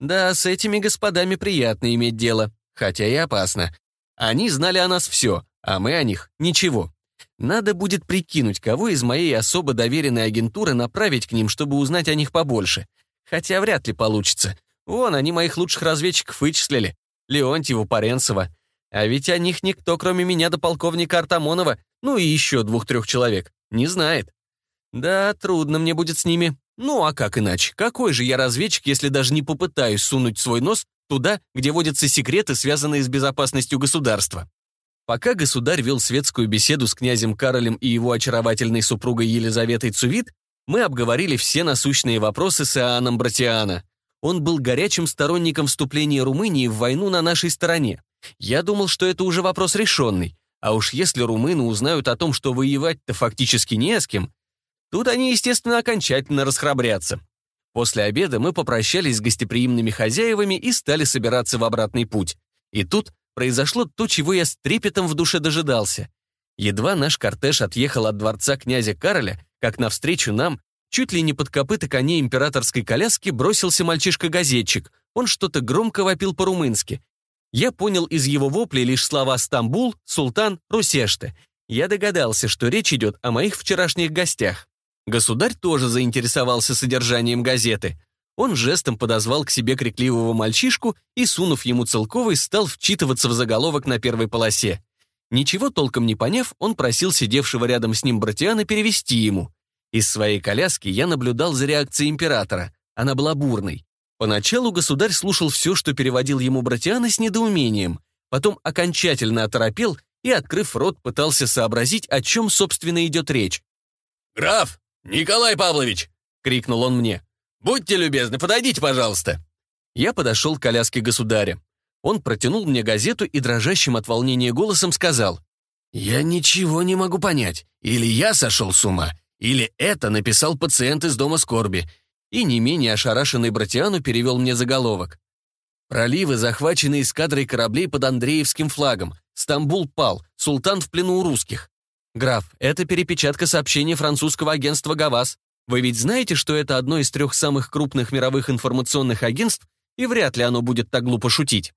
Да, с этими господами приятно иметь дело, хотя и опасно. Они знали о нас все, а мы о них ничего. Надо будет прикинуть, кого из моей особо доверенной агентуры направить к ним, чтобы узнать о них побольше. Хотя вряд ли получится. Вон, они моих лучших разведчиков вычислили. Леонтьеву, Паренцева. А ведь о них никто, кроме меня до полковника Артамонова, ну и еще двух-трех человек, не знает. Да, трудно мне будет с ними. Ну а как иначе? Какой же я разведчик, если даже не попытаюсь сунуть свой нос туда, где водятся секреты, связанные с безопасностью государства? Пока государь вел светскую беседу с князем Каролем и его очаровательной супругой Елизаветой Цувит, мы обговорили все насущные вопросы с Иоанном Братиана. Он был горячим сторонником вступления Румынии в войну на нашей стороне. Я думал, что это уже вопрос решенный. А уж если румыны узнают о том, что воевать-то фактически не с кем, тут они, естественно, окончательно расхрабрятся. После обеда мы попрощались с гостеприимными хозяевами и стали собираться в обратный путь. И тут произошло то, чего я с трепетом в душе дожидался. Едва наш кортеж отъехал от дворца князя Кароля, как навстречу нам Чуть ли не под копыта коней императорской коляски бросился мальчишка-газетчик. Он что-то громко вопил по-румынски. Я понял из его вопли лишь слова «Стамбул», «Султан», «Русеште». Я догадался, что речь идет о моих вчерашних гостях. Государь тоже заинтересовался содержанием газеты. Он жестом подозвал к себе крикливого мальчишку и, сунув ему целковый, стал вчитываться в заголовок на первой полосе. Ничего толком не поняв, он просил сидевшего рядом с ним братьяна перевести ему. Из своей коляски я наблюдал за реакцией императора. Она была бурной. Поначалу государь слушал все, что переводил ему Братиана с недоумением, потом окончательно оторопел и, открыв рот, пытался сообразить, о чем, собственно, идет речь. «Граф! Николай Павлович!» — крикнул он мне. «Будьте любезны, подойдите, пожалуйста!» Я подошел к коляске государя. Он протянул мне газету и дрожащим от волнения голосом сказал. «Я ничего не могу понять. Или я сошел с ума, или это написал пациент из дома скорби и не менее ошарашенный Братиану перевел мне заголовок. Проливы, захваченные эскадрой кораблей под Андреевским флагом. Стамбул пал, султан в плену у русских. Граф, это перепечатка сообщения французского агентства «Гавас». Вы ведь знаете, что это одно из трех самых крупных мировых информационных агентств, и вряд ли оно будет так глупо шутить.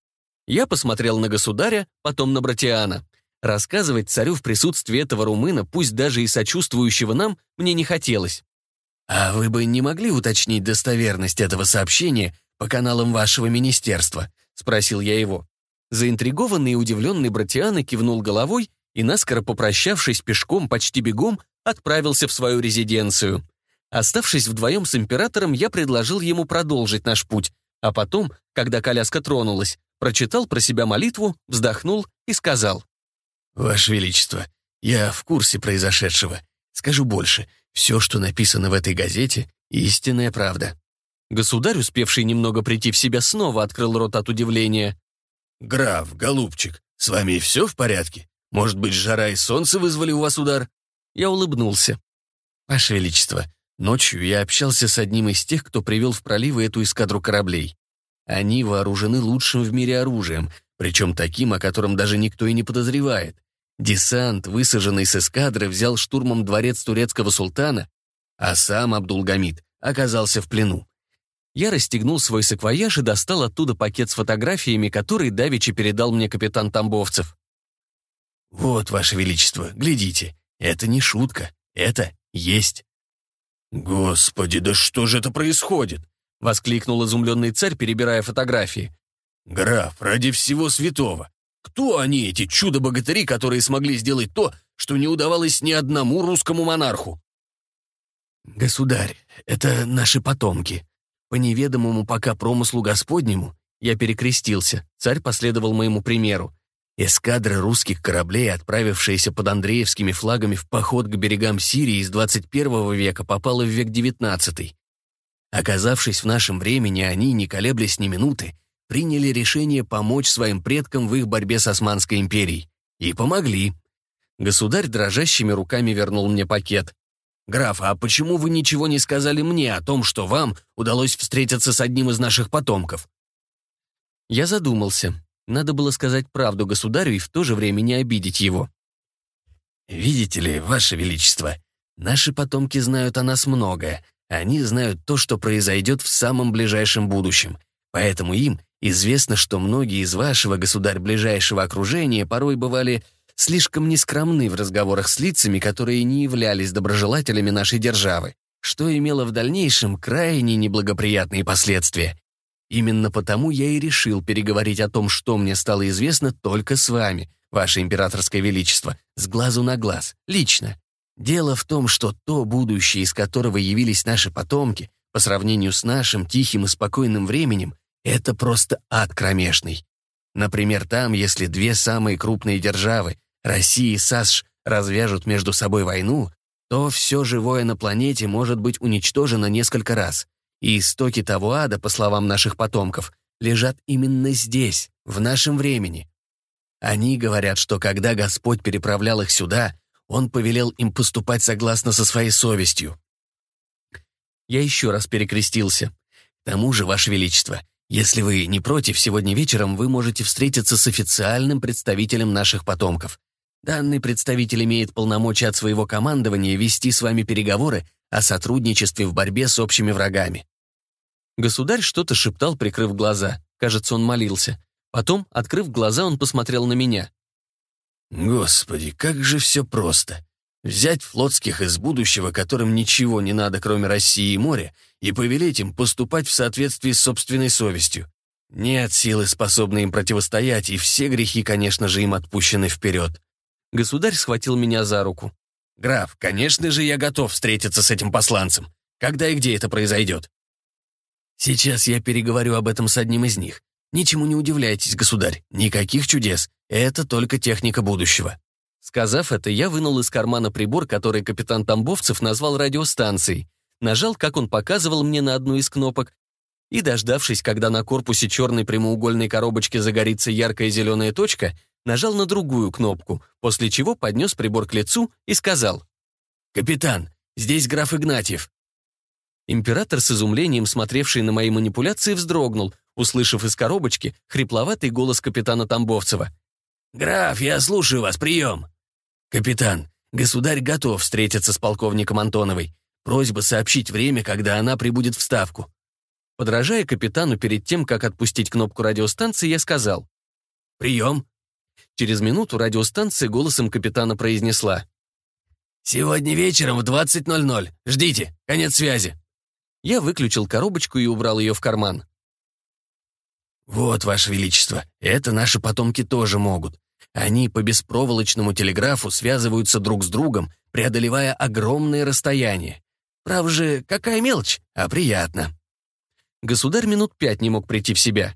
Я посмотрел на государя, потом на Братиана. Рассказывать царю в присутствии этого румына, пусть даже и сочувствующего нам, мне не хотелось. «А вы бы не могли уточнить достоверность этого сообщения по каналам вашего министерства?» — спросил я его. Заинтригованный и удивленный Братиана кивнул головой и, наскоро попрощавшись пешком, почти бегом, отправился в свою резиденцию. Оставшись вдвоем с императором, я предложил ему продолжить наш путь, а потом, когда коляска тронулась, прочитал про себя молитву, вздохнул и сказал. «Ваше Величество, я в курсе произошедшего. Скажу больше, все, что написано в этой газете, истинная правда». Государь, успевший немного прийти в себя, снова открыл рот от удивления. «Граф, голубчик, с вами все в порядке? Может быть, жара и солнце вызвали у вас удар?» Я улыбнулся. «Ваше Величество, ночью я общался с одним из тех, кто привел в проливы эту эскадру кораблей. Они вооружены лучшим в мире оружием, причем таким, о котором даже никто и не подозревает. Десант, высаженный с эскадры, взял штурмом дворец турецкого султана, а сам Абдулгамид оказался в плену. Я расстегнул свой саквояж и достал оттуда пакет с фотографиями, который Давичи передал мне капитан Тамбовцев. «Вот, Ваше Величество, глядите, это не шутка, это есть». «Господи, да что же это происходит?» — воскликнул изумленный царь, перебирая фотографии. «Граф, ради всего святого, кто они, эти чудо-богатыри, которые смогли сделать то, что не удавалось ни одному русскому монарху? Государь, это наши потомки. По неведомому пока промыслу Господнему я перекрестился, царь последовал моему примеру. Эскадры русских кораблей, отправившиеся под Андреевскими флагами в поход к берегам Сирии из 21 века, попала в век 19. Оказавшись в нашем времени, они, не колеблясь ни минуты, приняли решение помочь своим предкам в их борьбе с Османской империей. И помогли. Государь дрожащими руками вернул мне пакет. «Граф, а почему вы ничего не сказали мне о том, что вам удалось встретиться с одним из наших потомков?» Я задумался. Надо было сказать правду государю и в то же время не обидеть его. «Видите ли, Ваше Величество, наши потомки знают о нас многое. Они знают то, что произойдет в самом ближайшем будущем. Поэтому им Известно, что многие из вашего государь ближайшего окружения порой бывали слишком нескромны в разговорах с лицами, которые не являлись доброжелателями нашей державы, что имело в дальнейшем крайне неблагоприятные последствия. Именно потому я и решил переговорить о том, что мне стало известно только с вами, ваше императорское величество, с глазу на глаз, лично. Дело в том, что то будущее, из которого явились наши потомки, по сравнению с нашим тихим и спокойным временем, это просто ад кромешный. Например, там, если две самые крупные державы, Россия и САСШ, развяжут между собой войну, то все живое на планете может быть уничтожено несколько раз. И истоки того ада, по словам наших потомков, лежат именно здесь, в нашем времени. Они говорят, что когда Господь переправлял их сюда, Он повелел им поступать согласно со своей совестью. Я еще раз перекрестился. К тому же, Ваше Величество, если вы не против, сегодня вечером вы можете встретиться с официальным представителем наших потомков. Данный представитель имеет полномочия от своего командования вести с вами переговоры о сотрудничестве в борьбе с общими врагами». Государь что-то шептал, прикрыв глаза. Кажется, он молился. Потом, открыв глаза, он посмотрел на меня. «Господи, как же все просто. Взять флотских из будущего, которым ничего не надо, кроме России и моря, и повелеть им поступать в соответствии с собственной совестью. Нет силы, способной им противостоять, и все грехи, конечно же, им отпущены вперед. Государь схватил меня за руку. «Граф, конечно же, я готов встретиться с этим посланцем. Когда и где это произойдет?» «Сейчас я переговорю об этом с одним из них. Ничему не удивляйтесь, государь, никаких чудес. Это только техника будущего». Сказав это, я вынул из кармана прибор, который капитан Тамбовцев назвал радиостанцией, нажал, как он показывал мне на одну из кнопок, и, дождавшись, когда на корпусе черной прямоугольной коробочки загорится яркая зеленая точка, нажал на другую кнопку, после чего поднес прибор к лицу и сказал «Капитан, здесь граф Игнатьев». Император с изумлением, смотревший на мои манипуляции, вздрогнул, услышав из коробочки хрипловатый голос капитана Тамбовцева. «Граф, я слушаю вас, прием!» «Капитан, государь готов встретиться с полковником Антоновой. Просьба сообщить время, когда она прибудет в Ставку. Подражая капитану перед тем, как отпустить кнопку радиостанции, я сказал «Прием». Через минуту радиостанция голосом капитана произнесла «Сегодня вечером в 20.00. Ждите. Конец связи». Я выключил коробочку и убрал ее в карман. «Вот, Ваше Величество, это наши потомки тоже могут. Они по беспроволочному телеграфу связываются друг с другом, преодолевая огромные расстояния. Право же, какая мелочь, а приятно. Государь минут пять не мог прийти в себя.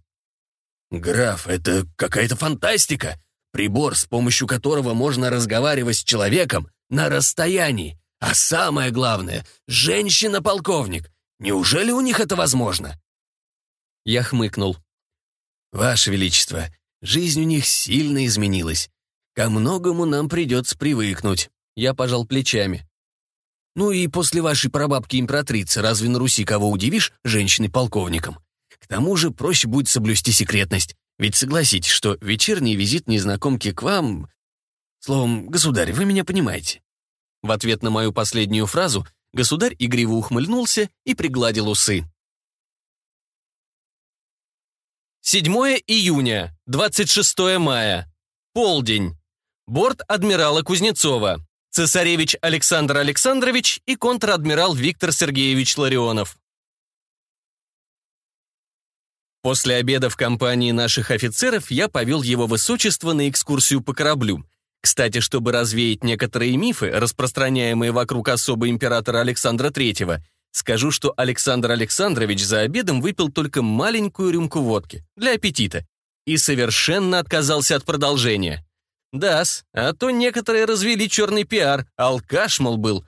«Граф, это какая-то фантастика! Прибор, с помощью которого можно разговаривать с человеком на расстоянии. А самое главное — женщина-полковник. Неужели у них это возможно?» Я хмыкнул. «Ваше Величество, жизнь у них сильно изменилась. Ко многому нам придется привыкнуть». Я пожал плечами. Ну и после вашей прабабки-императрицы разве на Руси кого удивишь женщиной-полковником? К тому же проще будет соблюсти секретность. Ведь согласитесь, что вечерний визит незнакомки к вам... Словом, государь, вы меня понимаете». В ответ на мою последнюю фразу государь игриво ухмыльнулся и пригладил усы. 7 июня, 26 мая. Полдень. Борт адмирала Кузнецова цесаревич Александр Александрович и контр-адмирал Виктор Сергеевич Ларионов. После обеда в компании наших офицеров я повел его высочество на экскурсию по кораблю. Кстати, чтобы развеять некоторые мифы, распространяемые вокруг особо императора Александра III, скажу, что Александр Александрович за обедом выпил только маленькую рюмку водки для аппетита и совершенно отказался от продолжения. Дас, а то некоторые развели черный пиар, а алкаш, мол, был.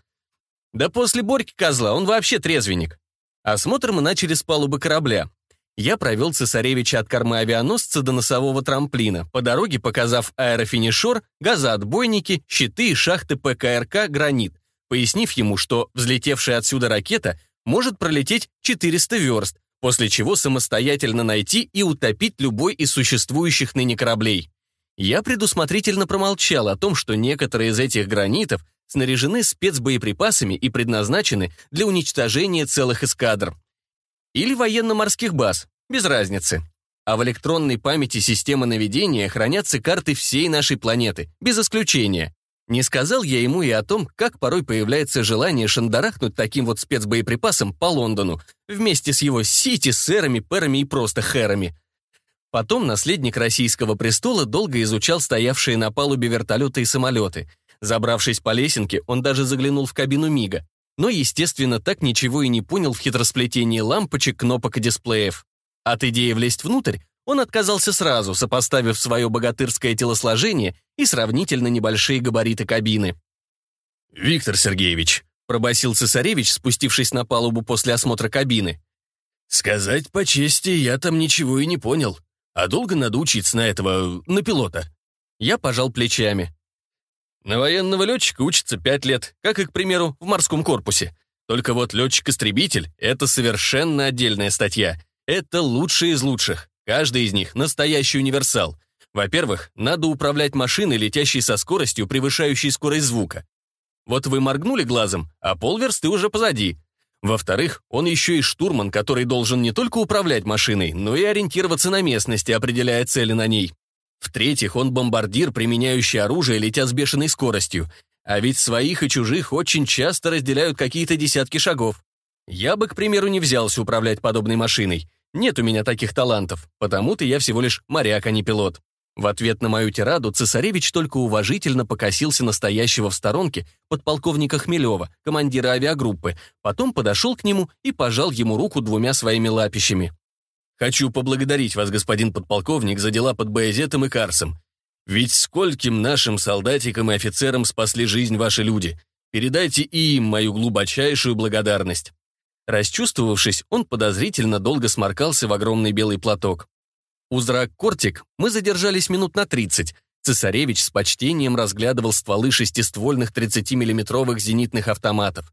Да после Борьки Козла он вообще трезвенник. Осмотр мы начали с палубы корабля. Я провел цесаревича от кормы авианосца до носового трамплина, по дороге показав аэрофинишор, газоотбойники, щиты и шахты ПКРК «Гранит», пояснив ему, что взлетевшая отсюда ракета может пролететь 400 верст, после чего самостоятельно найти и утопить любой из существующих ныне кораблей. Я предусмотрительно промолчал о том, что некоторые из этих гранитов снаряжены спецбоеприпасами и предназначены для уничтожения целых эскадр. Или военно-морских баз, без разницы. А в электронной памяти системы наведения хранятся карты всей нашей планеты, без исключения. Не сказал я ему и о том, как порой появляется желание шандарахнуть таким вот спецбоеприпасом по Лондону, вместе с его сити, сэрами, пэрами и просто хэрами. Потом наследник российского престола долго изучал стоявшие на палубе вертолеты и самолеты. Забравшись по лесенке, он даже заглянул в кабину Мига. Но, естественно, так ничего и не понял в хитросплетении лампочек, кнопок и дисплеев. От идеи влезть внутрь он отказался сразу, сопоставив свое богатырское телосложение и сравнительно небольшие габариты кабины. «Виктор Сергеевич», — пробасил цесаревич, спустившись на палубу после осмотра кабины. «Сказать по чести, я там ничего и не понял. А долго надо учиться на этого, на пилота?» Я пожал плечами. «На военного летчика учатся пять лет, как и, к примеру, в морском корпусе. Только вот летчик-истребитель — это совершенно отдельная статья. Это лучшие из лучших. Каждый из них — настоящий универсал. Во-первых, надо управлять машиной, летящей со скоростью, превышающей скорость звука. Вот вы моргнули глазом, а полверсты уже позади. Во-вторых, он еще и штурман, который должен не только управлять машиной, но и ориентироваться на местности, определяя цели на ней. В-третьих, он бомбардир, применяющий оружие, летя с бешеной скоростью. А ведь своих и чужих очень часто разделяют какие-то десятки шагов. Я бы, к примеру, не взялся управлять подобной машиной. Нет у меня таких талантов, потому-то я всего лишь моряк, а не пилот. В ответ на мою тираду цесаревич только уважительно покосился настоящего в сторонке подполковника Хмелева, командира авиагруппы, потом подошел к нему и пожал ему руку двумя своими лапищами. «Хочу поблагодарить вас, господин подполковник, за дела под Боязетом и Карсом. Ведь скольким нашим солдатикам и офицерам спасли жизнь ваши люди. Передайте и им мою глубочайшую благодарность». Расчувствовавшись, он подозрительно долго сморкался в огромный белый платок. У зрак Кортик мы задержались минут на 30. Цесаревич с почтением разглядывал стволы шестиствольных 30-миллиметровых зенитных автоматов.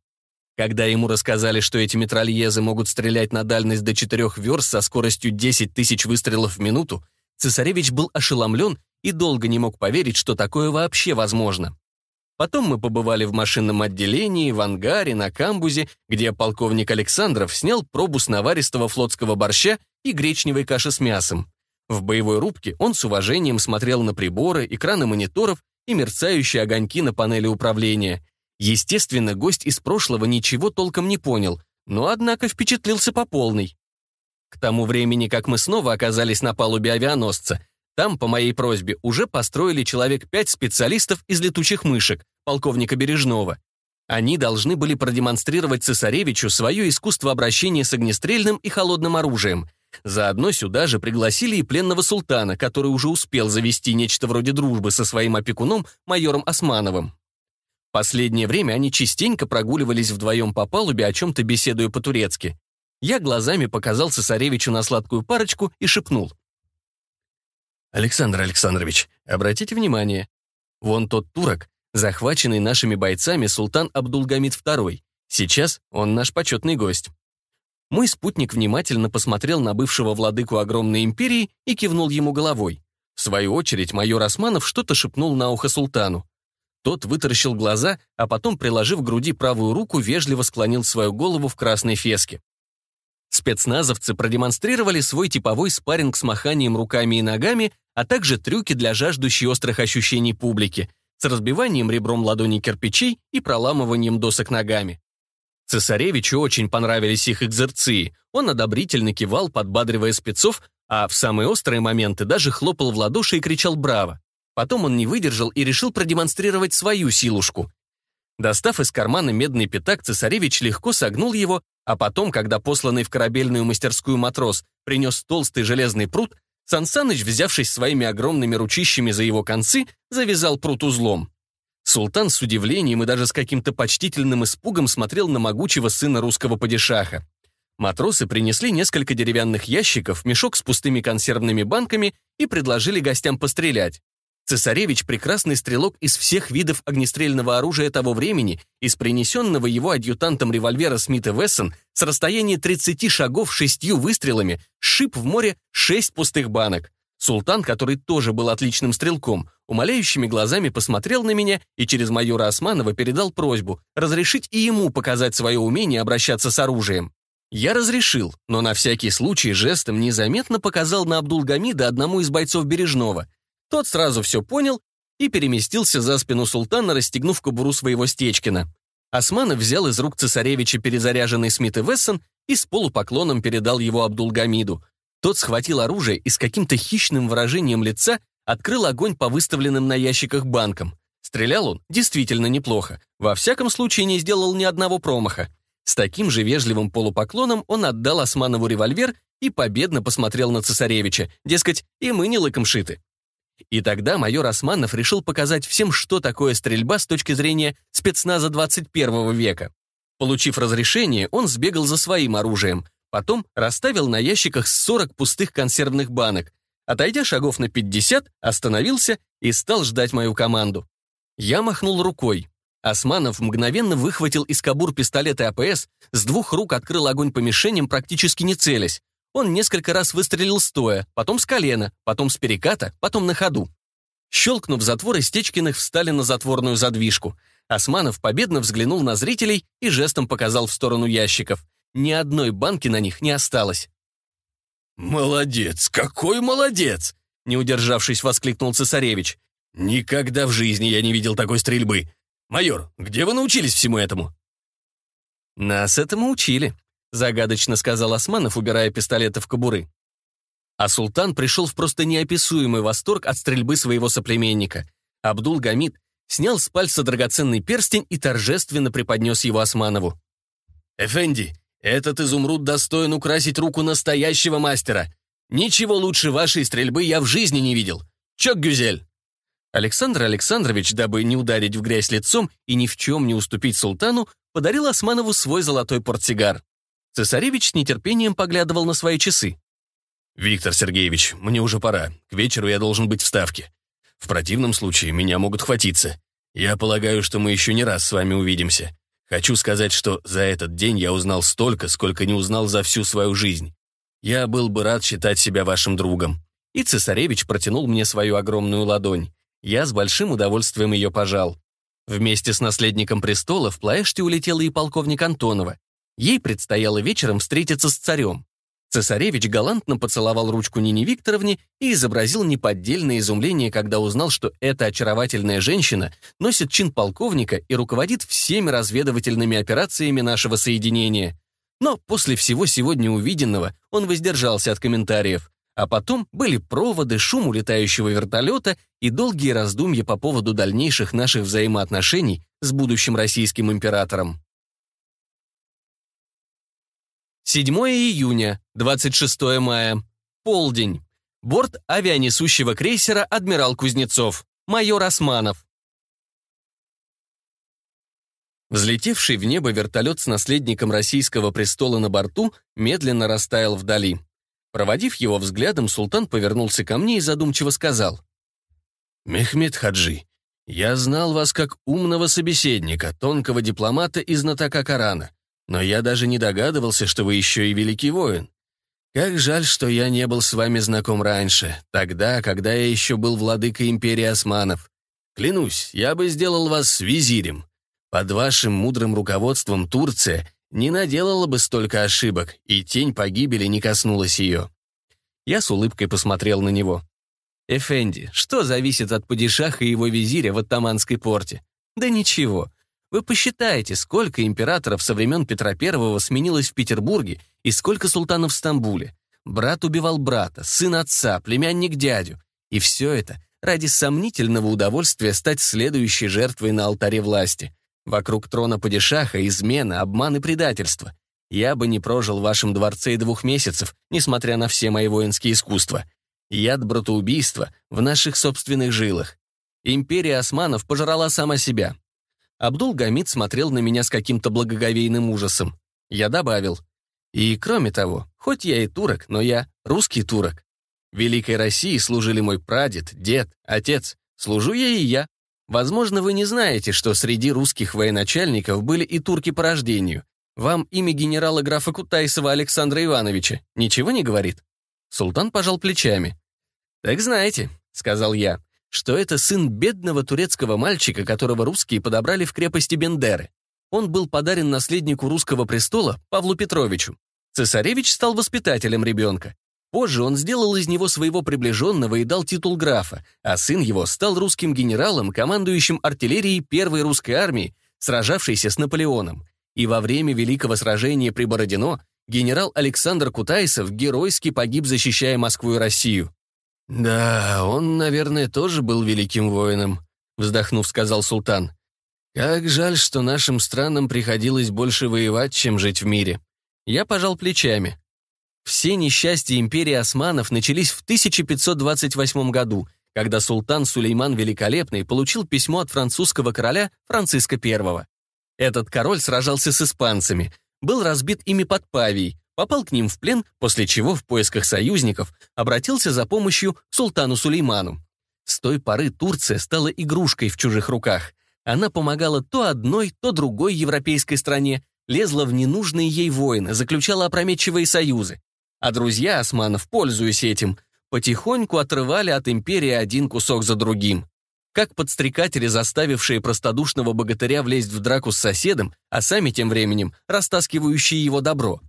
Когда ему рассказали, что эти метрольезы могут стрелять на дальность до 4 верст со скоростью 10 тысяч выстрелов в минуту, цесаревич был ошеломлен и долго не мог поверить, что такое вообще возможно. Потом мы побывали в машинном отделении, в ангаре, на камбузе, где полковник Александров снял пробу с наваристого флотского борща и гречневой каши с мясом. В боевой рубке он с уважением смотрел на приборы, экраны мониторов и мерцающие огоньки на панели управления. Естественно, гость из прошлого ничего толком не понял, но, однако, впечатлился по полной. К тому времени, как мы снова оказались на палубе авианосца, там, по моей просьбе, уже построили человек пять специалистов из летучих мышек, полковника Бережного. Они должны были продемонстрировать цесаревичу свое искусство обращения с огнестрельным и холодным оружием — Заодно сюда же пригласили и пленного султана, который уже успел завести нечто вроде дружбы со своим опекуном, майором Османовым. Последнее время они частенько прогуливались вдвоем по палубе, о чем-то беседуя по-турецки. Я глазами показал цесаревичу на сладкую парочку и шепнул. «Александр Александрович, обратите внимание, вон тот турок, захваченный нашими бойцами султан Абдулгамид II. Сейчас он наш почетный гость». Мой спутник внимательно посмотрел на бывшего владыку огромной империи и кивнул ему головой. В свою очередь майор Османов что-то шепнул на ухо султану. Тот вытаращил глаза, а потом, приложив к груди правую руку, вежливо склонил свою голову в красной феске. Спецназовцы продемонстрировали свой типовой спарринг с маханием руками и ногами, а также трюки для жаждущей острых ощущений публики с разбиванием ребром ладони кирпичей и проламыванием досок ногами. Цесаревичу очень понравились их экзерции. Он одобрительно кивал, подбадривая спецов, а в самые острые моменты даже хлопал в ладоши и кричал «Браво!». Потом он не выдержал и решил продемонстрировать свою силушку. Достав из кармана медный пятак, цесаревич легко согнул его, а потом, когда посланный в корабельную мастерскую матрос принес толстый железный прут, Сансаныч, взявшись своими огромными ручищами за его концы, завязал прут узлом. Султан с удивлением и даже с каким-то почтительным испугом смотрел на могучего сына русского падишаха. Матросы принесли несколько деревянных ящиков, мешок с пустыми консервными банками и предложили гостям пострелять. Цесаревич – прекрасный стрелок из всех видов огнестрельного оружия того времени, из принесенного его адъютантом револьвера Смита Вессон с расстояния 30 шагов шестью выстрелами шип в море шесть пустых банок. Султан, который тоже был отличным стрелком, умоляющими глазами посмотрел на меня и через майора Османова передал просьбу разрешить и ему показать свое умение обращаться с оружием. Я разрешил, но на всякий случай жестом незаметно показал на Абдулгамида одному из бойцов Бережного. Тот сразу все понял и переместился за спину султана, расстегнув кобуру своего Стечкина. Османов взял из рук цесаревича перезаряженный Смит и Вессон и с полупоклоном передал его Абдулгамиду. Тот схватил оружие и с каким-то хищным выражением лица открыл огонь по выставленным на ящиках банкам. Стрелял он действительно неплохо, во всяком случае не сделал ни одного промаха. С таким же вежливым полупоклоном он отдал Османову револьвер и победно посмотрел на цесаревича, дескать, и мы не лыком шиты. И тогда майор Османов решил показать всем, что такое стрельба с точки зрения спецназа 21 века. Получив разрешение, он сбегал за своим оружием, потом расставил на ящиках 40 пустых консервных банок, отойдя шагов на 50, остановился и стал ждать мою команду. Я махнул рукой. Османов мгновенно выхватил из кобур пистолет АПС, с двух рук открыл огонь по мишеням, практически не целясь. Он несколько раз выстрелил стоя, потом с колена, потом с переката, потом на ходу. Щелкнув затвор, Стечкиных встали на затворную задвижку. Османов победно взглянул на зрителей и жестом показал в сторону ящиков. Ни одной банки на них не осталось. «Молодец! Какой молодец!» — не удержавшись, воскликнул цесаревич. «Никогда в жизни я не видел такой стрельбы! Майор, где вы научились всему этому?» «Нас этому учили», — загадочно сказал Османов, убирая пистолеты в кобуры. А султан пришел в просто неописуемый восторг от стрельбы своего соплеменника. Абдул-Гамид снял с пальца драгоценный перстень и торжественно преподнес его Османову. «Эфенди, этот изумруд достоин украсить руку настоящего мастера. Ничего лучше вашей стрельбы я в жизни не видел. Чок, Гюзель!» Александр Александрович, дабы не ударить в грязь лицом и ни в чем не уступить султану, подарил Османову свой золотой портсигар. Цесаревич с нетерпением поглядывал на свои часы. «Виктор Сергеевич, мне уже пора. К вечеру я должен быть в Ставке. В противном случае меня могут хватиться. Я полагаю, что мы еще не раз с вами увидимся. Хочу сказать, что за этот день я узнал столько, сколько не узнал за всю свою жизнь. Я был бы рад считать себя вашим другом». И цесаревич протянул мне свою огромную ладонь. Я с большим удовольствием ее пожал. Вместе с наследником престола в Плаэште улетела и полковник Антонова. Ей предстояло вечером встретиться с царем. Цесаревич галантно поцеловал ручку Нине Викторовне и изобразил неподдельное изумление, когда узнал, что эта очаровательная женщина носит чин полковника и руководит всеми разведывательными операциями нашего соединения. Но после всего сегодня увиденного он воздержался от комментариев. А потом были проводы, шум улетающего вертолета и долгие раздумья по поводу дальнейших наших взаимоотношений с будущим российским императором. 7 июня, 26 мая. Полдень. Борт авианесущего крейсера «Адмирал Кузнецов», майор Османов. Взлетевший в небо вертолет с наследником российского престола на борту медленно растаял вдали. Проводив его взглядом, султан повернулся ко мне и задумчиво сказал. «Мехмед Хаджи, я знал вас как умного собеседника, тонкого дипломата и знатока Корана. Но я даже не догадывался, что вы еще и великий воин. Как жаль, что я не был с вами знаком раньше, тогда, когда я еще был владыкой империи османов. Клянусь, я бы сделал вас визирем. Под вашим мудрым руководством Турция не наделала бы столько ошибок, и тень погибели не коснулась ее. Я с улыбкой посмотрел на него. «Эфенди, что зависит от падишаха и его визиря в атаманской порте?» «Да ничего. Вы посчитаете, сколько императоров со времен Петра I сменилось в Петербурге и сколько султанов в Стамбуле. Брат убивал брата, сын отца, племянник дядю. И все это ради сомнительного удовольствия стать следующей жертвой на алтаре власти. Вокруг трона падишаха измена, обман и предательство. Я бы не прожил в вашем дворце и двух месяцев, несмотря на все мои воинские искусства. Яд братоубийства в наших собственных жилах. Империя османов пожрала сама себя, Абдул Гамид смотрел на меня с каким-то благоговейным ужасом. Я добавил. И кроме того, хоть я и турок, но я русский турок. Великой России служили мой прадед, дед, отец. Служу ей и я. Возможно, вы не знаете, что среди русских военачальников были и турки по рождению. Вам имя генерала графа Кутайсова Александра Ивановича ничего не говорит? Султан пожал плечами. «Так знаете», — сказал я, что это сын бедного турецкого мальчика, которого русские подобрали в крепости Бендеры. Он был подарен наследнику русского престола Павлу Петровичу. Цесаревич стал воспитателем ребенка. Позже он сделал из него своего приближенного и дал титул графа, а сын его стал русским генералом, командующим артиллерией первой русской армии, сражавшейся с Наполеоном. И во время Великого сражения при Бородино генерал Александр Кутайсов геройски погиб, защищая Москву и Россию. «Да, он, наверное, тоже был великим воином», — вздохнув, сказал султан. «Как жаль, что нашим странам приходилось больше воевать, чем жить в мире». Я пожал плечами. Все несчастья империи османов начались в 1528 году, когда султан Сулейман Великолепный получил письмо от французского короля Франциска I. Этот король сражался с испанцами, был разбит ими под Павией, попал к ним в плен, после чего в поисках союзников обратился за помощью к султану Сулейману. С той поры Турция стала игрушкой в чужих руках. Она помогала то одной, то другой европейской стране, лезла в ненужные ей войны, заключала опрометчивые союзы. А друзья османов, пользуясь этим, потихоньку отрывали от империи один кусок за другим. Как подстрекатели, заставившие простодушного богатыря влезть в драку с соседом, а сами тем временем растаскивающие его добро.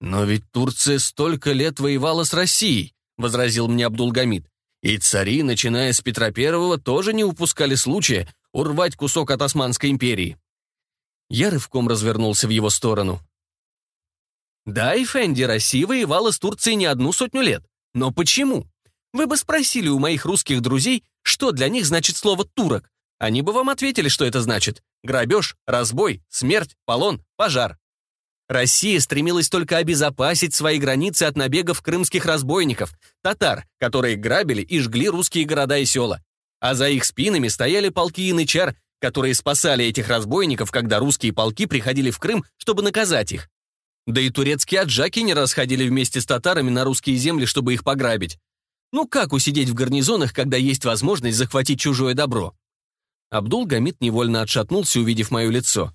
«Но ведь Турция столько лет воевала с Россией», — возразил мне Абдулгамид. «И цари, начиная с Петра Первого, тоже не упускали случая урвать кусок от Османской империи». Я рывком развернулся в его сторону. «Да, и Фенди Россия воевала с Турцией не одну сотню лет. Но почему? Вы бы спросили у моих русских друзей, что для них значит слово «турок». Они бы вам ответили, что это значит. Грабеж, разбой, смерть, полон, пожар. Россия стремилась только обезопасить свои границы от набегов крымских разбойников, татар, которые грабили и жгли русские города и села. А за их спинами стояли полки янычар, которые спасали этих разбойников, когда русские полки приходили в Крым, чтобы наказать их. Да и турецкие аджаки не расходили вместе с татарами на русские земли, чтобы их пограбить. Ну как усидеть в гарнизонах, когда есть возможность захватить чужое добро? Абдул-Гамид невольно отшатнулся, увидев мое лицо.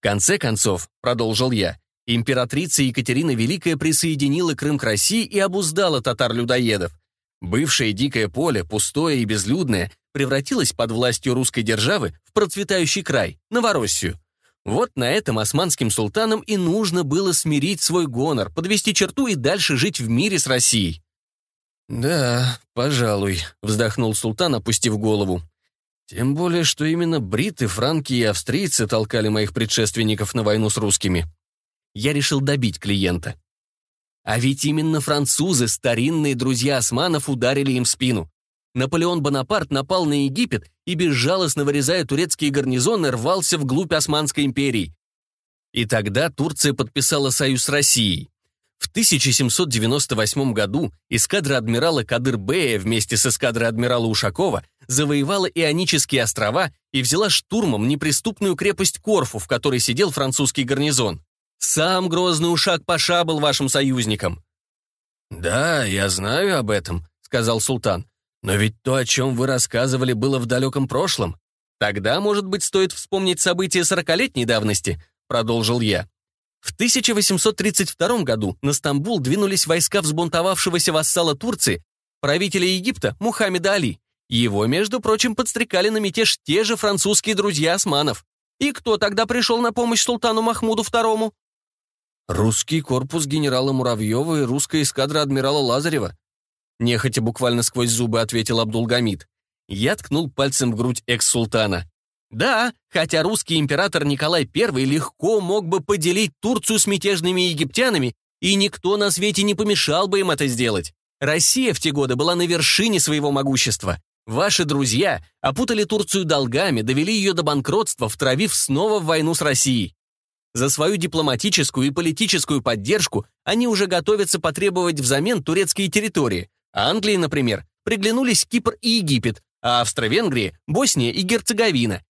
«В конце концов», — продолжил я, — Императрица Екатерина Великая присоединила Крым к России и обуздала татар-людоедов. Бывшее дикое поле, пустое и безлюдное, превратилось под властью русской державы в процветающий край, Новороссию. Вот на этом османским султанам и нужно было смирить свой гонор, подвести черту и дальше жить в мире с Россией. «Да, пожалуй», — вздохнул султан, опустив голову. «Тем более, что именно бриты, франки и австрийцы толкали моих предшественников на войну с русскими я решил добить клиента. А ведь именно французы, старинные друзья османов, ударили им в спину. Наполеон Бонапарт напал на Египет и, безжалостно вырезая турецкие гарнизоны, рвался вглубь Османской империи. И тогда Турция подписала союз с Россией. В 1798 году эскадра адмирала Кадыр-Бея вместе с эскадрой адмирала Ушакова завоевала Ионические острова и взяла штурмом неприступную крепость Корфу, в которой сидел французский гарнизон. Сам грозный ушак Паша был вашим союзником». «Да, я знаю об этом», — сказал султан. «Но ведь то, о чем вы рассказывали, было в далеком прошлом. Тогда, может быть, стоит вспомнить события сорокалетней давности», — продолжил я. В 1832 году на Стамбул двинулись войска взбунтовавшегося вассала Турции, правителя Египта Мухаммеда Али. Его, между прочим, подстрекали на мятеж те же французские друзья османов. И кто тогда пришел на помощь султану Махмуду II? Русский корпус генерала Муравьева и русская эскадра адмирала Лазарева. Нехотя буквально сквозь зубы ответил Абдулгамид. Я ткнул пальцем в грудь экс-султана. Да, хотя русский император Николай I легко мог бы поделить Турцию с мятежными египтянами, и никто на свете не помешал бы им это сделать. Россия в те годы была на вершине своего могущества. Ваши друзья опутали Турцию долгами, довели ее до банкротства, втравив снова в войну с Россией. За свою дипломатическую и политическую поддержку они уже готовятся потребовать взамен турецкие территории. А Англии, например, приглянулись Кипр и Египет, а Австро-Венгрии – Босния и Герцеговина.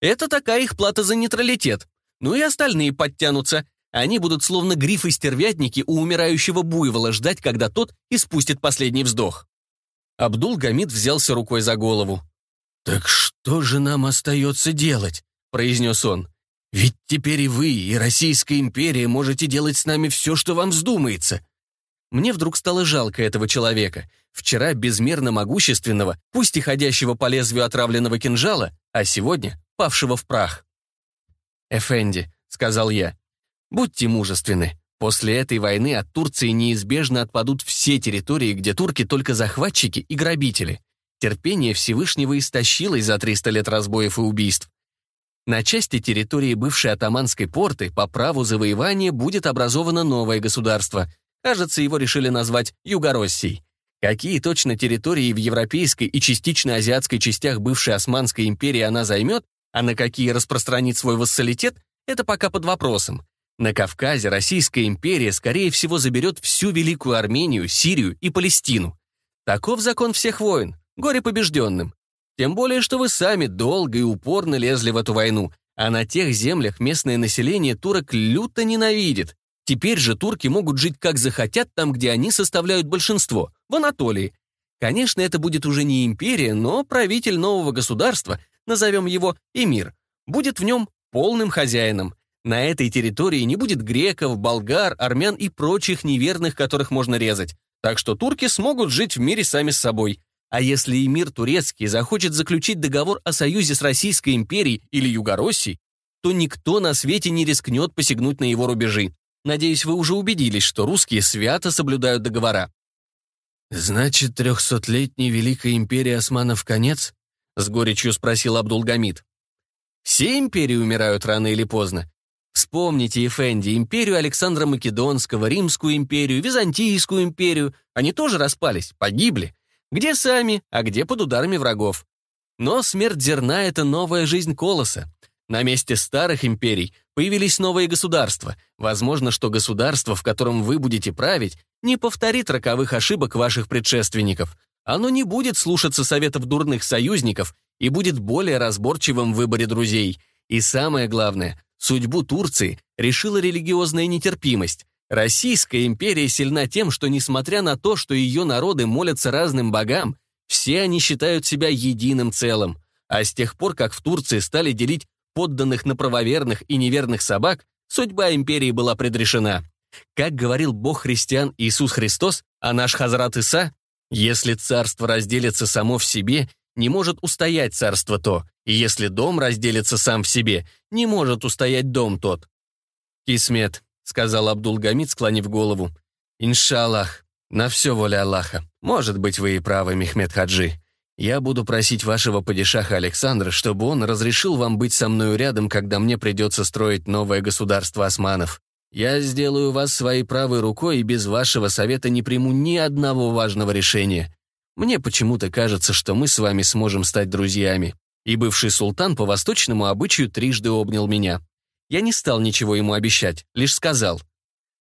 Это такая их плата за нейтралитет. Ну и остальные подтянутся. Они будут словно грифы-стервятники у умирающего буйвола ждать, когда тот испустит последний вздох. Абдул-Гамид взялся рукой за голову. «Так что же нам остается делать?» – произнес он. Ведь теперь и вы, и Российская империя можете делать с нами все, что вам вздумается. Мне вдруг стало жалко этого человека, вчера безмерно могущественного, пусть и ходящего по лезвию отравленного кинжала, а сегодня павшего в прах. «Эфенди», — сказал я, — «будьте мужественны. После этой войны от Турции неизбежно отпадут все территории, где турки только захватчики и грабители. Терпение Всевышнего истощилось за 300 лет разбоев и убийств. На части территории бывшей атаманской порты по праву завоевания будет образовано новое государство. Кажется, его решили назвать Югороссией. Какие точно территории в европейской и частично азиатской частях бывшей Османской империи она займет, а на какие распространит свой вассалитет, это пока под вопросом. На Кавказе Российская империя, скорее всего, заберет всю Великую Армению, Сирию и Палестину. Таков закон всех войн, горе побежденным. Тем более, что вы сами долго и упорно лезли в эту войну, а на тех землях местное население турок люто ненавидит. Теперь же турки могут жить как захотят там, где они составляют большинство, в Анатолии. Конечно, это будет уже не империя, но правитель нового государства, назовем его Эмир, будет в нем полным хозяином. На этой территории не будет греков, болгар, армян и прочих неверных, которых можно резать. Так что турки смогут жить в мире сами с собой. А если Эмир турецкий захочет заключить договор о союзе с Российской империей или Югороссией, то никто на свете не рискнет посягнуть на его рубежи. Надеюсь, вы уже убедились, что русские свято соблюдают договора. «Значит, трехсотлетней Великой империи османов конец?» — с горечью спросил Абдулгамид. «Все империи умирают рано или поздно. Вспомните, Эфенди, империю Александра Македонского, Римскую империю, Византийскую империю. Они тоже распались, погибли. Где сами, а где под ударами врагов. Но смерть зерна — это новая жизнь колоса. На месте старых империй появились новые государства. Возможно, что государство, в котором вы будете править, не повторит роковых ошибок ваших предшественников. Оно не будет слушаться советов дурных союзников и будет более разборчивым в выборе друзей. И самое главное, судьбу Турции решила религиозная нетерпимость. Российская империя сильна тем, что, несмотря на то, что ее народы молятся разным богам, все они считают себя единым целым. А с тех пор, как в Турции стали делить подданных на правоверных и неверных собак, судьба империи была предрешена. Как говорил бог христиан Иисус Христос, а наш Хазрат Иса, «Если царство разделится само в себе, не может устоять царство то, и если дом разделится сам в себе, не может устоять дом тот». Кисмет сказал Абдулгамид, склонив голову. «Иншаллах, на все воля Аллаха. Может быть, вы и правы, Мехмед Хаджи. Я буду просить вашего падишаха Александра, чтобы он разрешил вам быть со мною рядом, когда мне придется строить новое государство османов. Я сделаю вас своей правой рукой и без вашего совета не приму ни одного важного решения. Мне почему-то кажется, что мы с вами сможем стать друзьями. И бывший султан по восточному обычаю трижды обнял меня. Я не стал ничего ему обещать, лишь сказал.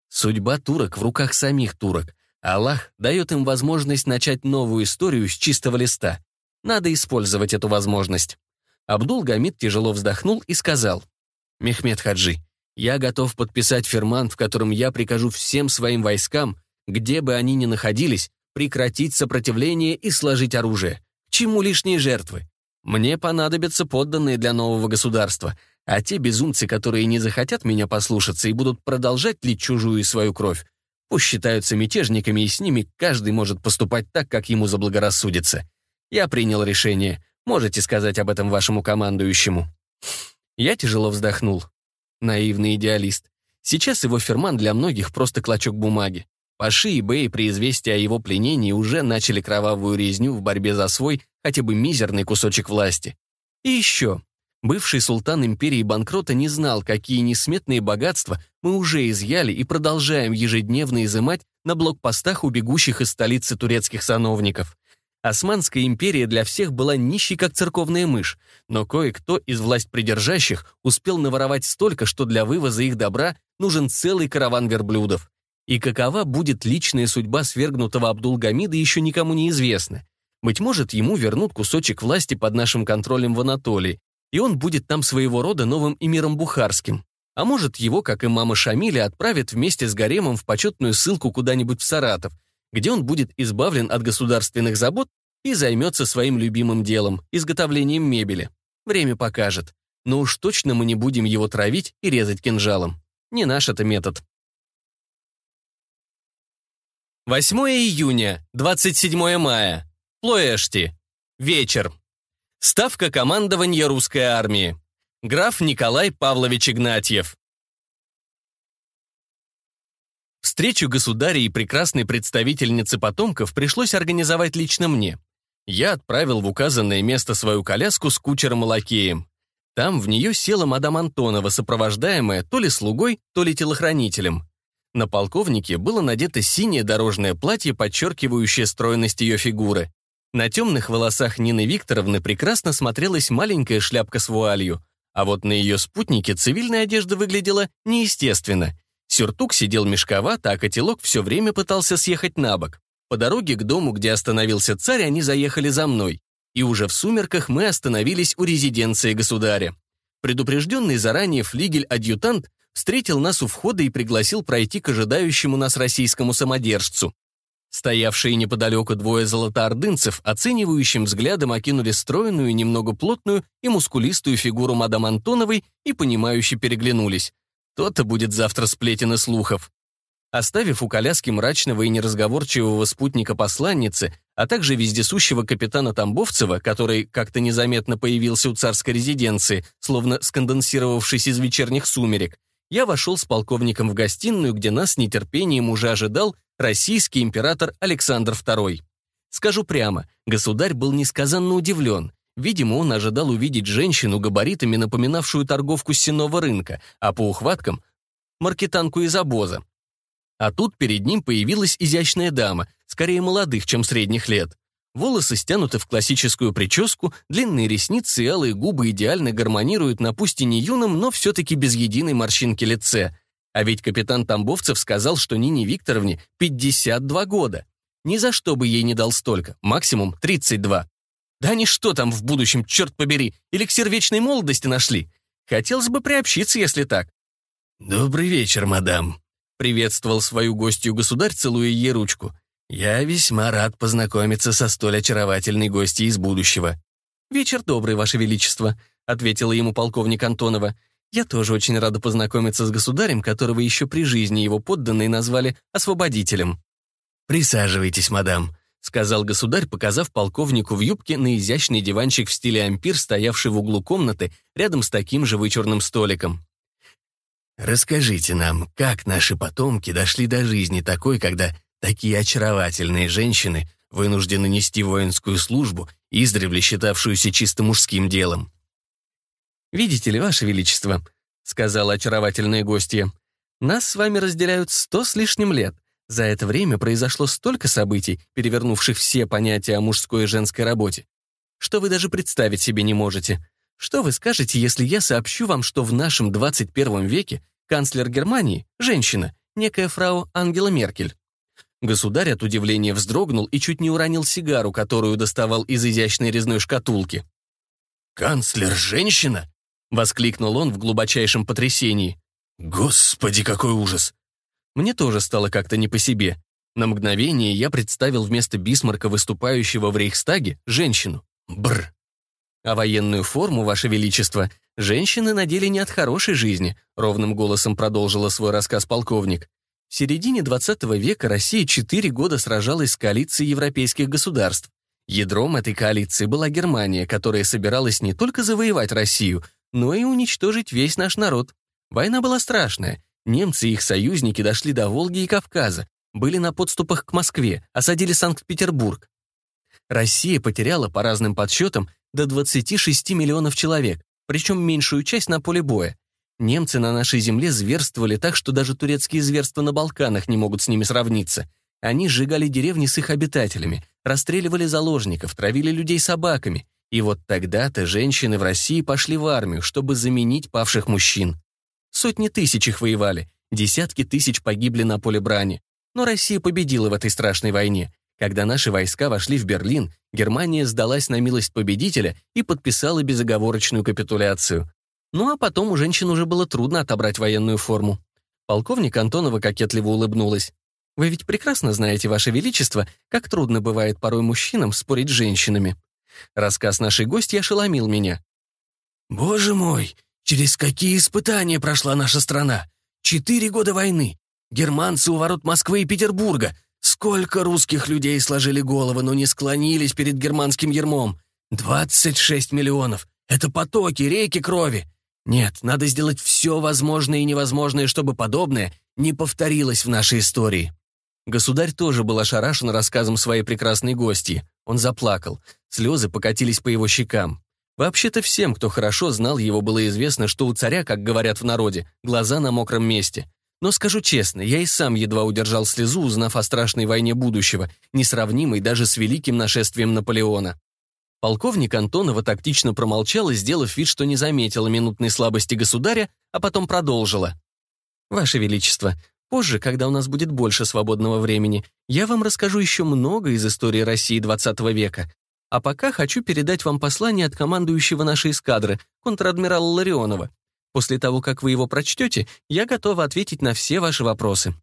Судьба турок в руках самих турок. Аллах дает им возможность начать новую историю с чистого листа. Надо использовать эту возможность. Абдул-Гамид тяжело вздохнул и сказал. «Мехмед Хаджи, я готов подписать ферман, в котором я прикажу всем своим войскам, где бы они ни находились, прекратить сопротивление и сложить оружие. чему лишние жертвы? Мне понадобятся подданные для нового государства, а те безумцы, которые не захотят меня послушаться и будут продолжать лить чужую и свою кровь, пусть считаются мятежниками, и с ними каждый может поступать так, как ему заблагорассудится. Я принял решение. Можете сказать об этом вашему командующему». Я тяжело вздохнул. Наивный идеалист. Сейчас его ферман для многих просто клочок бумаги. Паши и Бэй при известии о его пленении уже начали кровавую резню в борьбе за свой, хотя бы мизерный кусочек власти. И еще. Бывший султан империи банкрота не знал, какие несметные богатства мы уже изъяли и продолжаем ежедневно изымать на блокпостах у бегущих из столицы турецких сановников. Османская империя для всех была нищей, как церковная мышь, но кое-кто из власть придержащих успел наворовать столько, что для вывоза их добра нужен целый караван верблюдов. И какова будет личная судьба свергнутого Абдулгамида, еще никому не известно. Быть может, ему вернут кусочек власти под нашим контролем в Анатолии, и он будет там своего рода новым эмиром Бухарским. А может, его, как и мама Шамиля, отправят вместе с гаремом в почетную ссылку куда-нибудь в Саратов, где он будет избавлен от государственных забот и займется своим любимым делом – изготовлением мебели. Время покажет. Но уж точно мы не будем его травить и резать кинжалом. Не наш это метод. 8 июня, 27 мая. Плоэшти. Вечер. Ставка командования русской армии. Граф Николай Павлович Игнатьев. Встречу государя и прекрасной представительницы потомков пришлось организовать лично мне. Я отправил в указанное место свою коляску с кучером-лакеем. и Там в нее села мадам Антонова, сопровождаемая то ли слугой, то ли телохранителем. На полковнике было надето синее дорожное платье, подчеркивающее стройность ее фигуры. На темных волосах Нины Викторовны прекрасно смотрелась маленькая шляпка с вуалью, а вот на ее спутнике цивильная одежда выглядела неестественно. Сюртук сидел мешковато, а котелок все время пытался съехать на бок. По дороге к дому, где остановился царь, они заехали за мной. И уже в сумерках мы остановились у резиденции государя. Предупрежденный заранее флигель-адъютант встретил нас у входа и пригласил пройти к ожидающему нас российскому самодержцу. Стоявшие неподалеку двое золотоордынцев оценивающим взглядом окинули стройную, немного плотную и мускулистую фигуру мадам Антоновой и понимающе переглянулись. То-то будет завтра сплетен и слухов. Оставив у коляски мрачного и неразговорчивого спутника посланницы, а также вездесущего капитана Тамбовцева, который как-то незаметно появился у царской резиденции, словно сконденсировавшись из вечерних сумерек, я вошел с полковником в гостиную, где нас с нетерпением уже ожидал российский император Александр II. Скажу прямо, государь был несказанно удивлен. Видимо, он ожидал увидеть женщину габаритами, напоминавшую торговку с сеного рынка, а по ухваткам — маркетанку из обоза. А тут перед ним появилась изящная дама, скорее молодых, чем средних лет. Волосы стянуты в классическую прическу, длинные ресницы и алые губы идеально гармонируют на пусть и не юном, но все-таки без единой морщинки лице. А ведь капитан Тамбовцев сказал, что Нине Викторовне 52 года. Ни за что бы ей не дал столько, максимум 32. Да они что там в будущем, черт побери, эликсир вечной молодости нашли. Хотелось бы приобщиться, если так. «Добрый вечер, мадам», — приветствовал свою гостью государь, целуя ей ручку. «Я весьма рад познакомиться со столь очаровательной гостьей из будущего». «Вечер добрый, Ваше Величество», — ответила ему полковник Антонова. «Я тоже очень рада познакомиться с государем, которого еще при жизни его подданные назвали освободителем». «Присаживайтесь, мадам», — сказал государь, показав полковнику в юбке на изящный диванчик в стиле ампир, стоявший в углу комнаты рядом с таким же вычурным столиком. «Расскажите нам, как наши потомки дошли до жизни такой, когда Такие очаровательные женщины вынуждены нести воинскую службу, издревле считавшуюся чисто мужским делом. «Видите ли, Ваше Величество», — сказала очаровательная гостья, «нас с вами разделяют сто с лишним лет. За это время произошло столько событий, перевернувших все понятия о мужской и женской работе, что вы даже представить себе не можете. Что вы скажете, если я сообщу вам, что в нашем 21 веке канцлер Германии — женщина, некая фрау Ангела Меркель?» Государь от удивления вздрогнул и чуть не уронил сигару, которую доставал из изящной резной шкатулки. «Канцлер женщина?» — воскликнул он в глубочайшем потрясении. «Господи, какой ужас!» Мне тоже стало как-то не по себе. На мгновение я представил вместо Бисмарка, выступающего в Рейхстаге, женщину. Бр. А военную форму, Ваше Величество, женщины надели не от хорошей жизни, ровным голосом продолжила свой рассказ полковник. В середине 20 века Россия четыре года сражалась с коалицией европейских государств. Ядром этой коалиции была Германия, которая собиралась не только завоевать Россию, но и уничтожить весь наш народ. Война была страшная. Немцы и их союзники дошли до Волги и Кавказа, были на подступах к Москве, осадили Санкт-Петербург. Россия потеряла, по разным подсчетам, до 26 миллионов человек, причем меньшую часть на поле боя. Немцы на нашей земле зверствовали так, что даже турецкие зверства на Балканах не могут с ними сравниться. Они сжигали деревни с их обитателями, расстреливали заложников, травили людей собаками. И вот тогда-то женщины в России пошли в армию, чтобы заменить павших мужчин. Сотни тысяч их воевали, десятки тысяч погибли на поле брани. Но Россия победила в этой страшной войне. Когда наши войска вошли в Берлин, Германия сдалась на милость победителя и подписала безоговорочную капитуляцию. Ну а потом у женщин уже было трудно отобрать военную форму. Полковник Антонова кокетливо улыбнулась. «Вы ведь прекрасно знаете, Ваше Величество, как трудно бывает порой мужчинам спорить с женщинами». Рассказ нашей гости ошеломил меня. «Боже мой, через какие испытания прошла наша страна! Четыре года войны! Германцы у ворот Москвы и Петербурга! Сколько русских людей сложили головы, но не склонились перед германским ермом! шесть миллионов! Это потоки, реки крови! Нет, надо сделать все возможное и невозможное, чтобы подобное не повторилось в нашей истории. Государь тоже был ошарашен рассказом своей прекрасной гости. Он заплакал. Слезы покатились по его щекам. Вообще-то всем, кто хорошо знал его, было известно, что у царя, как говорят в народе, глаза на мокром месте. Но скажу честно, я и сам едва удержал слезу, узнав о страшной войне будущего, несравнимой даже с великим нашествием Наполеона. Полковник Антонова тактично промолчала, сделав вид, что не заметила минутной слабости государя, а потом продолжила. «Ваше Величество, позже, когда у нас будет больше свободного времени, я вам расскажу еще много из истории России XX века. А пока хочу передать вам послание от командующего нашей эскадры, контр-адмирала Ларионова. После того, как вы его прочтете, я готова ответить на все ваши вопросы».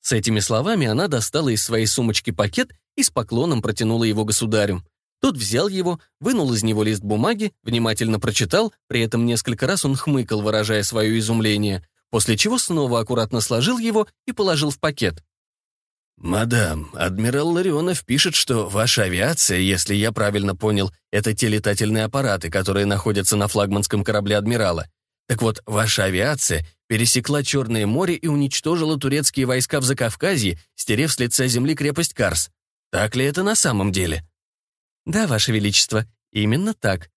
С этими словами она достала из своей сумочки пакет и с поклоном протянула его государю. Тот взял его, вынул из него лист бумаги, внимательно прочитал, при этом несколько раз он хмыкал, выражая свое изумление, после чего снова аккуратно сложил его и положил в пакет. «Мадам, адмирал Ларионов пишет, что ваша авиация, если я правильно понял, это те летательные аппараты, которые находятся на флагманском корабле адмирала. Так вот, ваша авиация пересекла Черное море и уничтожила турецкие войска в Закавказье, стерев с лица земли крепость Карс. Так ли это на самом деле?» Да, Ваше Величество, именно так.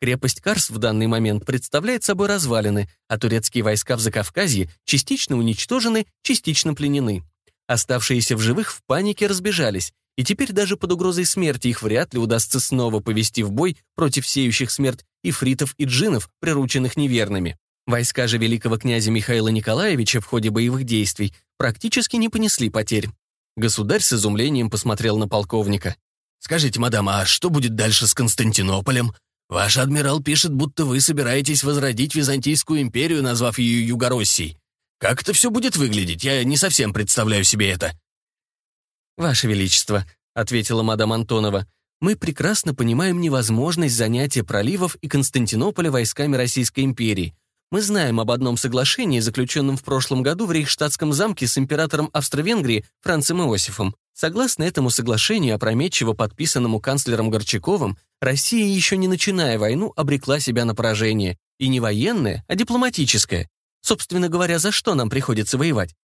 Крепость Карс в данный момент представляет собой развалины, а турецкие войска в Закавказье частично уничтожены, частично пленены. Оставшиеся в живых в панике разбежались, и теперь даже под угрозой смерти их вряд ли удастся снова повести в бой против сеющих смерть ифритов и джинов, прирученных неверными. Войска же великого князя Михаила Николаевича в ходе боевых действий практически не понесли потерь. Государь с изумлением посмотрел на полковника. Скажите, мадам, а что будет дальше с Константинополем? Ваш адмирал пишет, будто вы собираетесь возродить Византийскую империю, назвав ее Югороссией. Как это все будет выглядеть? Я не совсем представляю себе это». «Ваше Величество», — ответила мадам Антонова, «мы прекрасно понимаем невозможность занятия проливов и Константинополя войсками Российской империи. Мы знаем об одном соглашении, заключенном в прошлом году в Рейхштадтском замке с императором Австро-Венгрии Францем Иосифом. Согласно этому соглашению, опрометчиво подписанному канцлером Горчаковым, Россия, еще не начиная войну, обрекла себя на поражение. И не военное, а дипломатическое. Собственно говоря, за что нам приходится воевать?